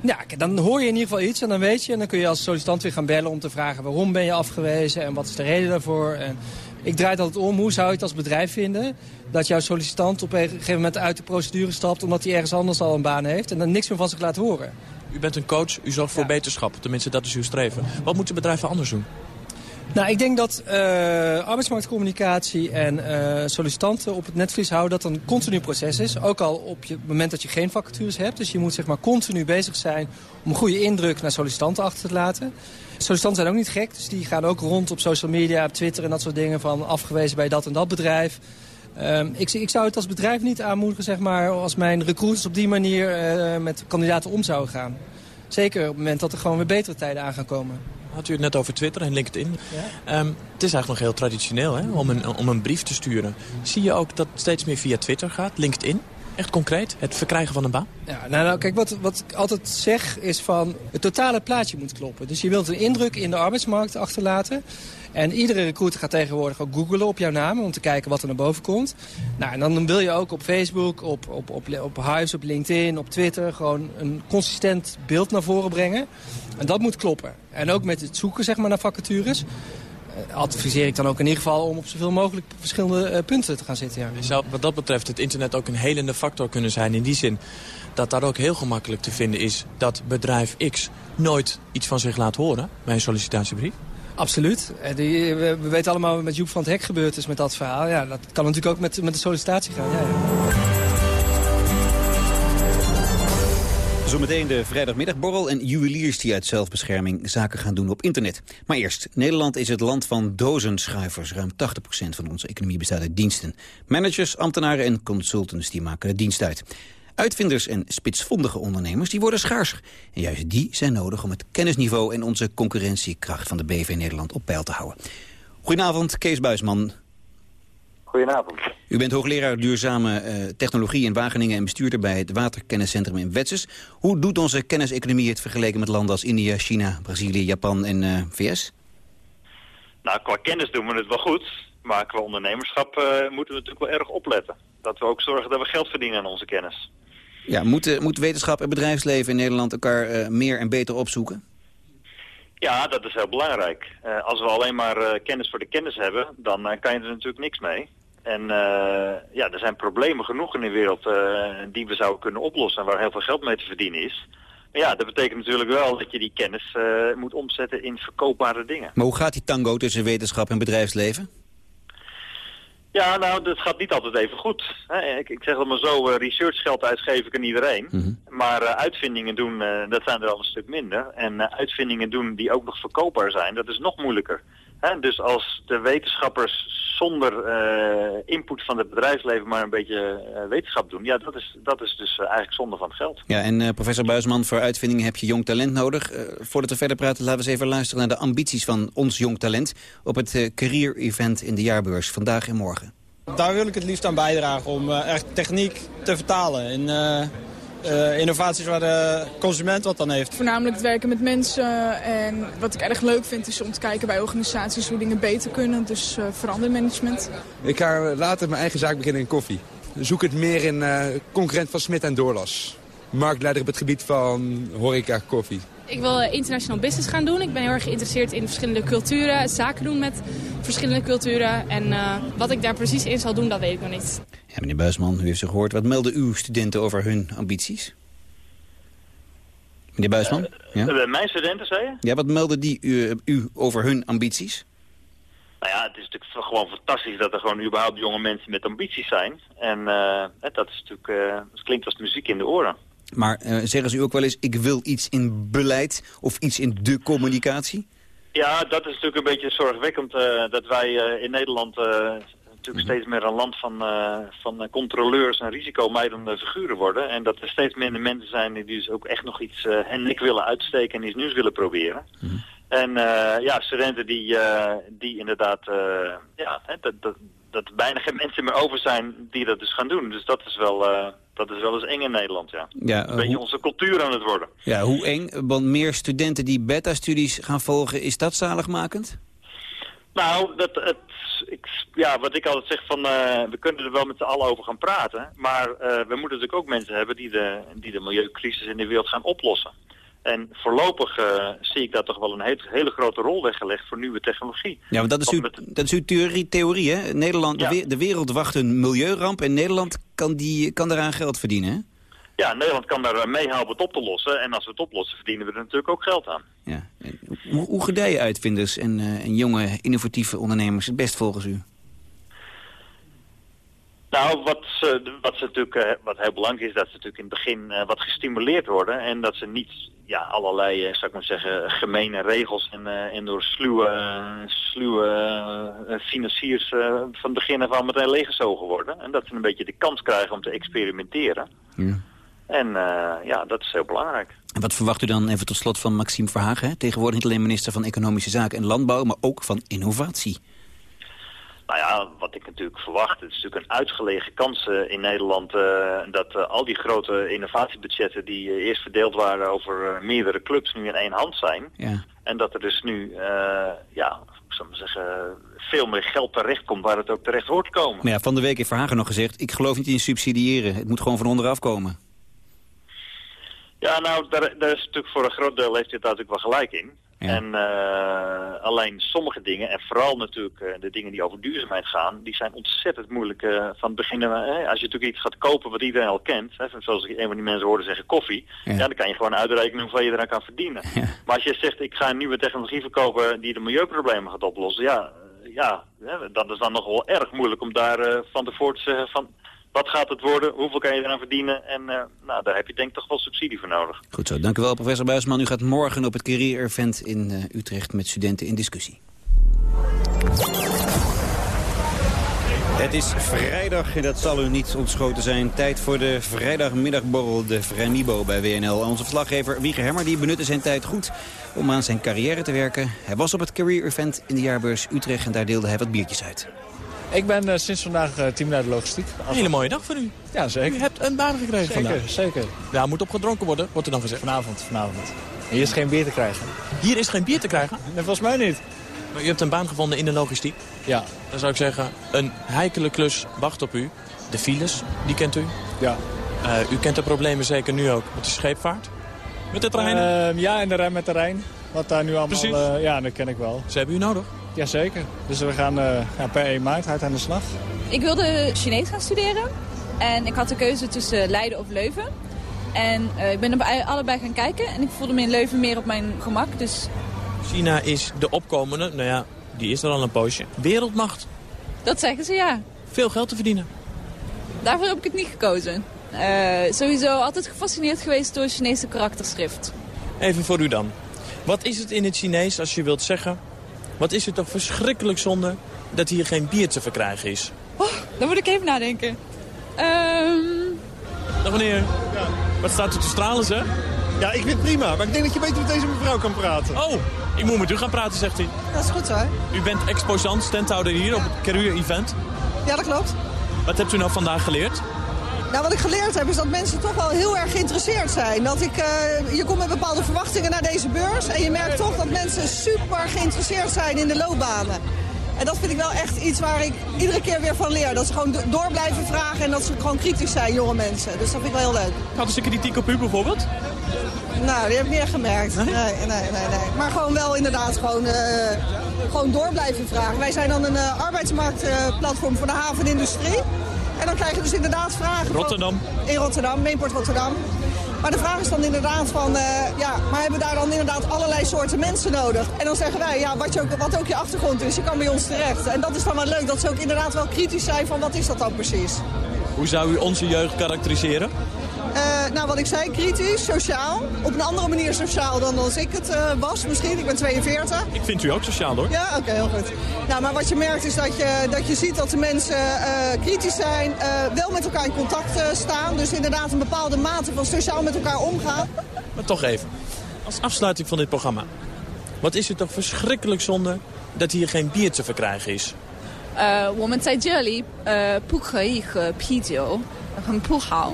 [SPEAKER 26] Ja, dan hoor je in ieder geval iets en dan weet je... en dan kun je als sollicitant weer gaan bellen om te vragen... waarom ben je afgewezen en wat is de reden daarvoor... En ik draai het altijd om. Hoe zou je het als bedrijf vinden dat jouw sollicitant op een gegeven moment uit de procedure stapt... omdat hij ergens anders al een baan heeft en dan niks meer van zich laat horen?
[SPEAKER 27] U bent een coach, u zorgt voor beterschap. Tenminste, dat is uw streven. Wat moeten bedrijven anders doen?
[SPEAKER 26] Nou, ik denk dat uh, arbeidsmarktcommunicatie en uh, sollicitanten op het netvlies houden dat een continu proces is. Ook al op het moment dat je geen vacatures hebt. Dus je moet zeg maar continu bezig zijn om een goede indruk naar sollicitanten achter te laten. Sollicitanten zijn ook niet gek, dus die gaan ook rond op social media, op Twitter en dat soort dingen van afgewezen bij dat en dat bedrijf. Uh, ik, ik, zou het als bedrijf niet aanmoedigen zeg maar, als mijn recruiters op die manier uh, met kandidaten om zouden gaan. Zeker op het moment dat er gewoon weer betere tijden aan gaan komen.
[SPEAKER 27] Had u het net over Twitter en LinkedIn. Ja? Um, het is eigenlijk nog heel traditioneel hè, om, een, om een brief te sturen. Zie je ook dat het steeds meer via Twitter gaat, LinkedIn? Echt concreet, het verkrijgen van een baan?
[SPEAKER 26] Ja, nou, nou kijk, wat, wat ik altijd zeg is van het totale plaatje moet kloppen. Dus je wilt een indruk in de arbeidsmarkt achterlaten. En iedere recruiter gaat tegenwoordig ook googlen op jouw naam om te kijken wat er naar boven komt. Nou, en dan wil je ook op Facebook, op, op, op, op Hives, op LinkedIn, op Twitter gewoon een consistent beeld naar voren brengen. En dat moet kloppen. En ook met het zoeken zeg maar, naar vacatures adviseer ik dan ook in ieder geval om op zoveel mogelijk verschillende uh, punten te gaan zitten. Ja.
[SPEAKER 27] Zou wat dat betreft het internet ook een helende factor kunnen zijn in die zin dat daar ook heel gemakkelijk te vinden is dat bedrijf X nooit iets van zich laat horen bij een sollicitatiebrief?
[SPEAKER 26] Absoluut. We, we, weten allemaal wat met Joep van het Hek gebeurd is met dat verhaal. Ja, dat kan natuurlijk ook met, met de sollicitatie gaan. Ja, ja.
[SPEAKER 14] Zometeen de vrijdagmiddagborrel en juweliers die uit zelfbescherming zaken gaan doen op internet. Maar eerst, Nederland is het land van dozenschuivers. Ruim 80% van onze economie bestaat uit diensten. Managers, ambtenaren en consultants die maken dienst uit. Uitvinders en spitsvondige ondernemers die worden schaarser. En juist die zijn nodig om het kennisniveau en onze concurrentiekracht van de BV Nederland op peil te houden. Goedenavond, Kees Buisman,
[SPEAKER 28] Goedenavond.
[SPEAKER 14] U bent hoogleraar duurzame uh, technologie in Wageningen... en bestuurder bij het Waterkenniscentrum in Wetses. Hoe doet onze kenniseconomie het vergeleken met landen als India, China, Brazilië, Japan en uh, VS?
[SPEAKER 28] Nou, qua kennis doen we het wel goed. Maar qua ondernemerschap uh, moeten we natuurlijk wel erg opletten. Dat we ook zorgen dat we geld verdienen aan onze kennis.
[SPEAKER 14] Ja, moet, moet wetenschap en bedrijfsleven in Nederland elkaar meer en beter opzoeken?
[SPEAKER 28] Ja, dat is heel belangrijk. als we alleen maar kennis voor de kennis hebben, dan kan je er natuurlijk niks mee. En uh, ja, er zijn problemen genoeg in de wereld uh, die we zouden kunnen oplossen en waar heel veel geld mee te verdienen is. Maar ja, dat betekent natuurlijk wel dat je die kennis uh, moet omzetten in verkoopbare dingen.
[SPEAKER 14] Maar hoe gaat die tango tussen wetenschap en bedrijfsleven?
[SPEAKER 28] Ja, nou, dat gaat niet altijd even goed. Ik, zeg het maar zo, research geld uitgeven kan iedereen. Mm Maar uitvindingen doen, dat zijn er al een stuk minder. En uitvindingen doen die ook nog verkoopbaar zijn, dat is nog moeilijker dus als de wetenschappers zonder uh, input van het bedrijfsleven maar een beetje uh, wetenschap doen, ja, dat is, dat is dus uh, eigenlijk zonde van het geld.
[SPEAKER 14] Ja, en professor Buisman, voor uitvindingen heb je jong talent nodig. voordat we verder praten, laten we eens even luisteren naar de ambities van ons jong talent op het career event in de jaarbeurs vandaag en morgen.
[SPEAKER 29] Daar wil ik het liefst aan bijdragen om echt techniek te vertalen in uh, innovaties waar de consument wat aan heeft.
[SPEAKER 30] Voornamelijk het werken met mensen. En wat ik erg leuk vind is om te kijken bij organisaties hoe dingen beter kunnen. Dus uh, verandermanagement.
[SPEAKER 31] Ik ga later mijn eigen zaak beginnen in koffie. Zoek het meer in uh, concurrent van Smit en Doorlas. Marktleider op het gebied van horeca koffie.
[SPEAKER 32] Ik wil international business gaan doen. Ik ben heel erg geïnteresseerd in verschillende culturen. Zaken doen met verschillende culturen. En uh, wat ik daar precies in zal doen, dat weet ik nog niet.
[SPEAKER 14] Ja, meneer Buisman, u heeft zich gehoord. Wat melden uw studenten over hun ambities? Meneer Buisman?
[SPEAKER 28] Uh, ja? Mijn studenten, zei je?
[SPEAKER 14] Ja, wat melden die u, u over hun ambities?
[SPEAKER 28] Nou ja, het is natuurlijk gewoon fantastisch dat er gewoon überhaupt jonge mensen met ambities zijn. En eh, dat is natuurlijk, uh, dat klinkt als muziek in de oren.
[SPEAKER 14] Maar uh, zeggen ze u ook wel eens, ik wil iets in beleid of iets in de communicatie?
[SPEAKER 28] Ja, dat is natuurlijk een beetje zorgwekkend dat wij in Nederland natuurlijk steeds meer een land van, van controleurs en risicomijdende figuren worden. En dat er steeds minder mensen zijn die dus ook echt nog iets en ik willen uitsteken en iets nieuws willen proberen. Mhm. En uh, ja, studenten die, die inderdaad, ja, hè, dat, dat, dat er bijna geen mensen meer over zijn die dat dus gaan doen. Dus dat is wel, dat is wel eens eng in Nederland, ja. ja een beetje onze cultuur aan het worden.
[SPEAKER 14] Ja, hoe eng? Want meer studenten die beta-studies gaan volgen, is dat zaligmakend?
[SPEAKER 28] Nou, dat, het, ik, ja, wat ik altijd zeg van, we kunnen er wel met z'n allen over gaan praten. Maar we moeten natuurlijk ook mensen hebben die de, die de milieucrisis in de wereld gaan oplossen. En voorlopig uh, zie ik daar toch wel een hele, hele grote rol weggelegd voor nieuwe technologie.
[SPEAKER 14] Ja, want dat is, uw, dat is uw theorie, theorie hè? Nederland, de, de, wereld wacht een milieuramp en Nederland kan, die, kan daaraan geld verdienen, hè?
[SPEAKER 28] Ja, Nederland kan daar meehelpen het op te lossen. En als we het oplossen, verdienen we er natuurlijk ook geld aan.
[SPEAKER 14] Ja. Hoe, hoe gedijen uitvinders en, uh, en jonge innovatieve ondernemers het best volgens u?
[SPEAKER 28] Nou, wat, ze, wat, ze natuurlijk, eh, wat heel belangrijk is, dat ze natuurlijk in het begin uh, wat gestimuleerd worden. En dat ze niet ja, allerlei, uh, zou ik maar zeggen, gemene regels en, en door sluwe, sluwe financiers van het begin af aan meteen leeggezogen worden. En dat ze een beetje de kans krijgen om te experimenteren. Ja. En ja, dat is heel belangrijk.
[SPEAKER 14] En wat verwacht u dan even tot slot van Maxime Verhagen? Tegenwoordig niet alleen minister van Economische Zaken en Landbouw, maar ook van Innovatie.
[SPEAKER 28] Nou ja, wat ik natuurlijk verwacht, het is natuurlijk een uitgelegen kans uh, in Nederland uh, dat uh, al die grote innovatiebudgetten die eerst verdeeld waren over meerdere clubs nu in één hand zijn. Ja. En dat er dus nu, ja, ik zou maar zeggen, veel meer geld terecht komt waar het ook terecht hoort komen.
[SPEAKER 14] Maar ja, van de week heeft Verhagen nog gezegd, ik geloof niet in subsidiëren. Het moet gewoon van onderaf komen.
[SPEAKER 28] Ja, nou, daar, daar is natuurlijk voor een groot deel heeft hij daar natuurlijk wel gelijk in. En uh, alleen sommige dingen, en vooral natuurlijk uh, de dingen die over duurzaamheid gaan, die zijn ontzettend moeilijk uh, van het begin. als je natuurlijk iets gaat kopen wat iedereen al kent, hè, zoals ik een van die mensen hoorde zeggen koffie, ja. dan kan je gewoon uitrekenen hoeveel je eraan kan verdienen. Maar als je zegt, ik ga een nieuwe technologie verkopen die de milieuproblemen gaat oplossen, ja, ja dat is dan nog wel erg moeilijk om daar van tevoren te zeggen van wat gaat het worden? Hoeveel kan je eraan verdienen? En uh, nou, daar heb je denk ik toch wel subsidie voor nodig.
[SPEAKER 14] Goed zo. Dank u wel, professor Buisman. U gaat morgen op het Career Event in uh, Utrecht met studenten in discussie. Het is vrijdag en dat zal u niet ontschoten zijn. Tijd voor de vrijdagmiddagborrel, de Vrijmibo bij WNL. Onze verslaggever Wieger Hemmer die benutte zijn tijd goed om aan zijn carrière te werken. Hij was op het Career Event in de jaarbeurs Utrecht en daar deelde hij wat biertjes uit.
[SPEAKER 33] Ik ben uh, sinds vandaag uh, teamleider logistiek.
[SPEAKER 27] Een hele mooie dag voor u.
[SPEAKER 33] Ja, zeker.
[SPEAKER 27] U hebt een baan gekregen
[SPEAKER 33] zeker,
[SPEAKER 27] vandaag.
[SPEAKER 33] Zeker,
[SPEAKER 27] Ja, moet opgedronken worden, wordt er dan gezegd.
[SPEAKER 33] Vanavond, vanavond. Hier is geen bier te krijgen.
[SPEAKER 27] Hier is geen bier te krijgen?
[SPEAKER 33] Nee, volgens mij niet.
[SPEAKER 27] Maar u hebt een baan gevonden in de logistiek?
[SPEAKER 33] Ja.
[SPEAKER 27] Dan zou ik zeggen, een heikele klus wacht op u. De files, die kent u?
[SPEAKER 33] Ja.
[SPEAKER 27] Uh, u kent de problemen zeker nu ook met de scheepvaart? Met de treinen?
[SPEAKER 33] ja, en de rem met de Rijn. Wat daar nu allemaal... ja, dat ken ik wel.
[SPEAKER 27] Ze hebben u nodig?
[SPEAKER 33] Jazeker. Dus we gaan uh, ja, per 1 maart uit aan de slag.
[SPEAKER 34] Ik wilde Chinees gaan studeren. En ik had de keuze tussen Leiden of Leuven. En uh, ik ben er allebei gaan kijken. En ik voelde me in Leuven meer op mijn gemak. Dus...
[SPEAKER 27] China is de opkomende, nou ja, die is er al een poosje. Wereldmacht.
[SPEAKER 34] Dat zeggen ze, ja.
[SPEAKER 27] Veel geld te verdienen.
[SPEAKER 34] Daarvoor heb ik het niet gekozen. Uh, sowieso altijd gefascineerd geweest door Chinese karakterschrift.
[SPEAKER 27] Even voor u dan. Wat is het in het Chinees als je wilt zeggen... Wat is het toch verschrikkelijk zonde dat hier geen bier te verkrijgen is?
[SPEAKER 34] Oh, dan moet ik even nadenken. Um...
[SPEAKER 27] Dag meneer. Ja. Wat staat er te stralen, zeg?
[SPEAKER 35] Ja, ik vind het prima, maar ik denk dat je beter met deze mevrouw kan praten.
[SPEAKER 27] Oh, ik moet met u gaan praten, zegt hij.
[SPEAKER 35] Dat is goed zo, hè?
[SPEAKER 27] U bent exposant, standhouder hier op het Career Event.
[SPEAKER 35] Ja, dat klopt.
[SPEAKER 27] Wat hebt u nou vandaag geleerd?
[SPEAKER 35] Nou, wat ik geleerd heb is dat mensen toch wel heel erg geïnteresseerd zijn. Dat ik, uh, je komt met bepaalde verwachtingen naar deze beurs. En je merkt toch dat mensen super geïnteresseerd zijn in de loopbanen. En dat vind ik wel echt iets waar ik iedere keer weer van leer. Dat ze gewoon door blijven vragen en dat ze gewoon kritisch zijn, jonge mensen. Dus dat vind ik wel heel leuk.
[SPEAKER 27] Hadden ze kritiek op u bijvoorbeeld?
[SPEAKER 35] Nou, die heb ik meer gemerkt. Nee? Nee, nee, nee, nee. Maar gewoon wel inderdaad gewoon, uh, gewoon door blijven vragen. Wij zijn dan een uh, arbeidsmarktplatform voor de havenindustrie. En dan krijg je dus inderdaad vragen.
[SPEAKER 27] Rotterdam.
[SPEAKER 35] Van, in Rotterdam, Mainport Rotterdam. Maar de vraag is dan inderdaad van, ja, maar hebben we daar dan inderdaad allerlei soorten mensen nodig? En dan zeggen wij, ja, wat, je ook, wat ook je achtergrond is, je kan bij ons terecht. En dat is dan wel leuk, dat ze ook inderdaad wel kritisch zijn van wat is dat dan precies.
[SPEAKER 27] Hoe zou u onze jeugd karakteriseren?
[SPEAKER 35] Uh, nou, wat ik zei, kritisch, sociaal. Op een andere manier sociaal dan als ik het uh, was misschien. Ik ben 42.
[SPEAKER 27] Ik vind u ook sociaal, hoor.
[SPEAKER 35] Ja, oké, heel goed. Nou, maar wat je merkt is dat je, dat je ziet dat de mensen uh, kritisch zijn. wel met elkaar in contact staan. Dus inderdaad een bepaalde mate van sociaal met elkaar omgaan.
[SPEAKER 27] Maar toch even, als afsluiting van dit programma. Wat is het toch verschrikkelijk zonde dat hier geen bier te verkrijgen is?
[SPEAKER 34] 呃，我们在这里呃不可以喝啤酒， 很不好。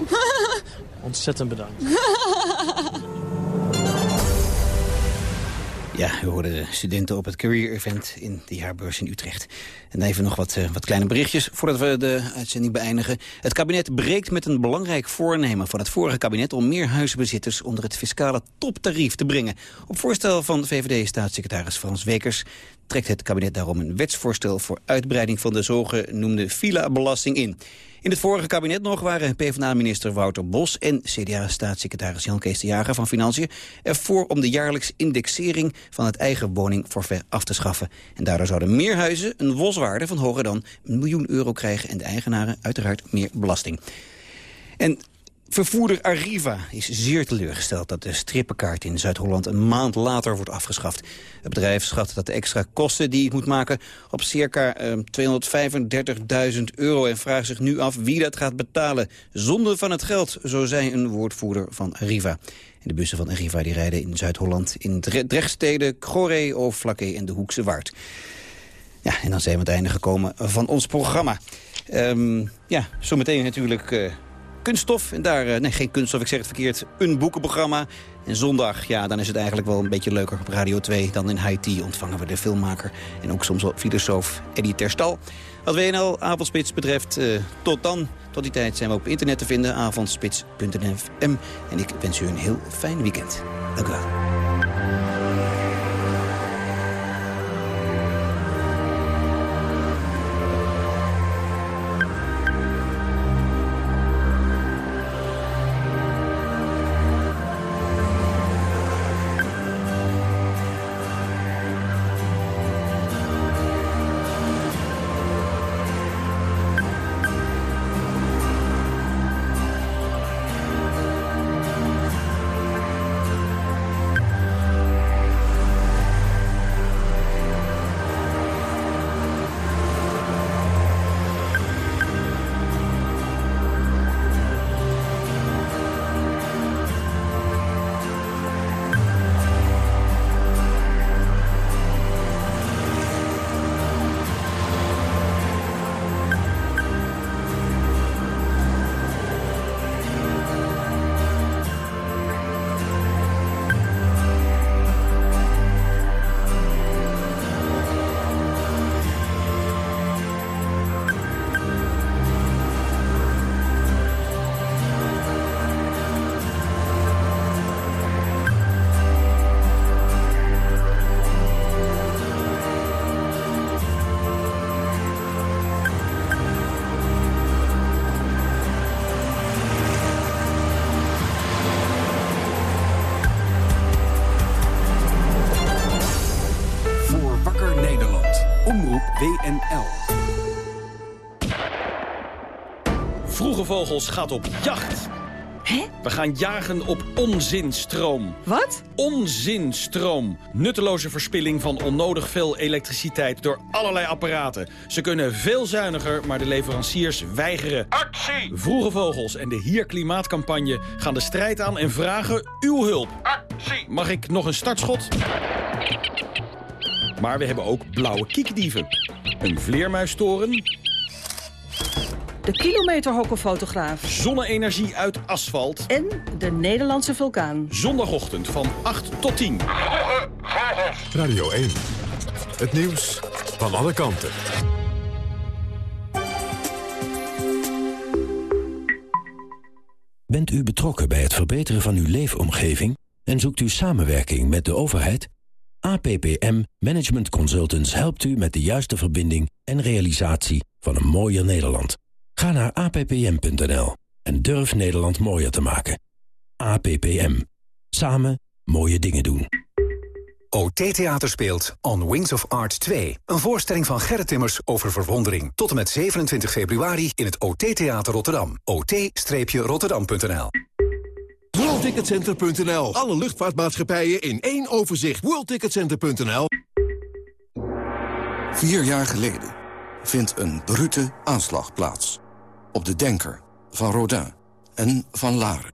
[SPEAKER 27] Ontzettend bedankt.
[SPEAKER 14] Ja, we hoorden de studenten op het Career Event in de jaarbeurs in Utrecht. En even nog wat, uh, wat kleine berichtjes voordat we de uitzending beëindigen. Het kabinet breekt met een belangrijk voornemen van het vorige kabinet... om meer huizenbezitters onder het fiscale toptarief te brengen. Op voorstel van VVD-staatssecretaris Frans Wekers trekt het kabinet daarom een wetsvoorstel... voor uitbreiding van de zogenoemde villa-belasting in. In het vorige kabinet nog waren PvdA-minister Wouter Bos... en CDA-staatssecretaris Jan Kees de Jager van Financiën... ervoor om de jaarlijks indexering van het eigen woningforfait af te schaffen. En daardoor zouden meer huizen een WOS-waarde van hoger dan een miljoen euro krijgen... en de eigenaren uiteraard meer belasting. En Vervoerder Arriva is zeer teleurgesteld dat de strippenkaart in Zuid-Holland een maand later wordt afgeschaft. Het bedrijf schat dat de extra kosten die het moet maken op circa eh, 235.000 euro en vraagt zich nu af wie dat gaat betalen. Zonde van het geld, zo zei een woordvoerder van Arriva. En de bussen van Arriva die rijden in Zuid-Holland in Drechtsteden, Goree, Overflakke en de Hoekse Waard. Ja, en dan zijn we aan het einde gekomen van ons programma. Um, ja, zometeen natuurlijk... Uh, kunststof. En daar, eh, nee, geen kunststof, ik zeg het verkeerd, een boekenprogramma. En zondag, ja, dan is het eigenlijk wel een beetje leuker op Radio 2. Dan in Haiti ontvangen we de filmmaker en ook soms wel filosoof Eddie Terstal. Wat WNL Avondspits betreft, uh, tot dan. Tot die tijd zijn we op internet te vinden, avondspits.nfm. En ik wens u een heel fijn weekend. Dank u wel.
[SPEAKER 36] Vogels gaat op jacht.
[SPEAKER 37] Hè?
[SPEAKER 36] We gaan jagen op onzinstroom.
[SPEAKER 37] Wat?
[SPEAKER 36] Onzinstroom. Nutteloze verspilling van onnodig veel elektriciteit door allerlei apparaten. Ze kunnen veel zuiniger, maar de leveranciers weigeren.
[SPEAKER 37] Actie!
[SPEAKER 36] Vroege Vogels en de Hier Klimaatcampagne gaan de strijd aan en vragen uw hulp.
[SPEAKER 37] Actie!
[SPEAKER 36] Mag ik nog een startschot? Maar we hebben ook blauwe kiekdieven. Een vleermuistoren
[SPEAKER 37] de kilometerhokkenfotograaf.
[SPEAKER 36] Zonne-energie uit asfalt.
[SPEAKER 37] En de Nederlandse vulkaan.
[SPEAKER 36] Zondagochtend van 8 tot 10.
[SPEAKER 3] Radio 1. Het nieuws van alle kanten.
[SPEAKER 38] Bent u betrokken bij het verbeteren van uw leefomgeving... en zoekt u samenwerking met de overheid? APPM Management Consultants helpt u met de juiste verbinding en realisatie van een mooier Nederland. Ga naar appm.nl en durf Nederland mooier te maken.
[SPEAKER 39] APPM. Samen mooie dingen doen.
[SPEAKER 38] OT Theater speelt On Wings of Art 2. Een voorstelling van Gerrit Timmers over verwondering. Tot en met 27 februari in het OT Theater Rotterdam. ot-rotterdam.nl
[SPEAKER 40] WorldTicketCenter.nl. Alle luchtvaartmaatschappijen in één overzicht. WorldTicketCenter.nl.
[SPEAKER 20] Vier jaar geleden vindt een brute aanslag plaats. Op de Denker van Rodin en van Laren.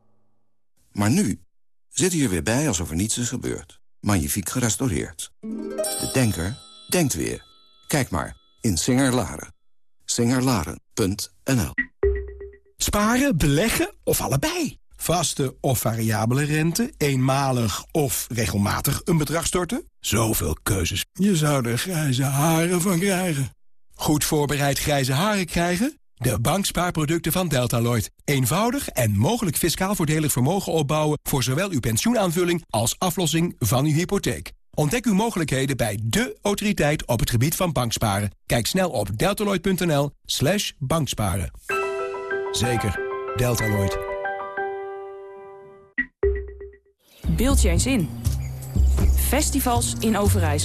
[SPEAKER 20] Maar nu zit hij er weer bij alsof er niets is gebeurd. Magnifiek gerestaureerd. De Denker denkt weer. Kijk maar in Singer-Laren. Singerlaren.nl
[SPEAKER 41] Sparen, beleggen of allebei? Vaste of variabele rente, eenmalig of regelmatig een bedrag storten? Zoveel keuzes. Je zou er grijze haren van krijgen. Goed voorbereid grijze haren krijgen? De bankspaarproducten van Deltaloid. Eenvoudig en mogelijk fiscaal voordelig vermogen opbouwen... voor zowel uw pensioenaanvulling als aflossing van uw hypotheek. Ontdek uw mogelijkheden bij de autoriteit op het gebied van banksparen. Kijk snel op deltaloid.nl slash banksparen. Zeker, Deltaloid.
[SPEAKER 34] Beeld je eens in. Festivals in Overijssel.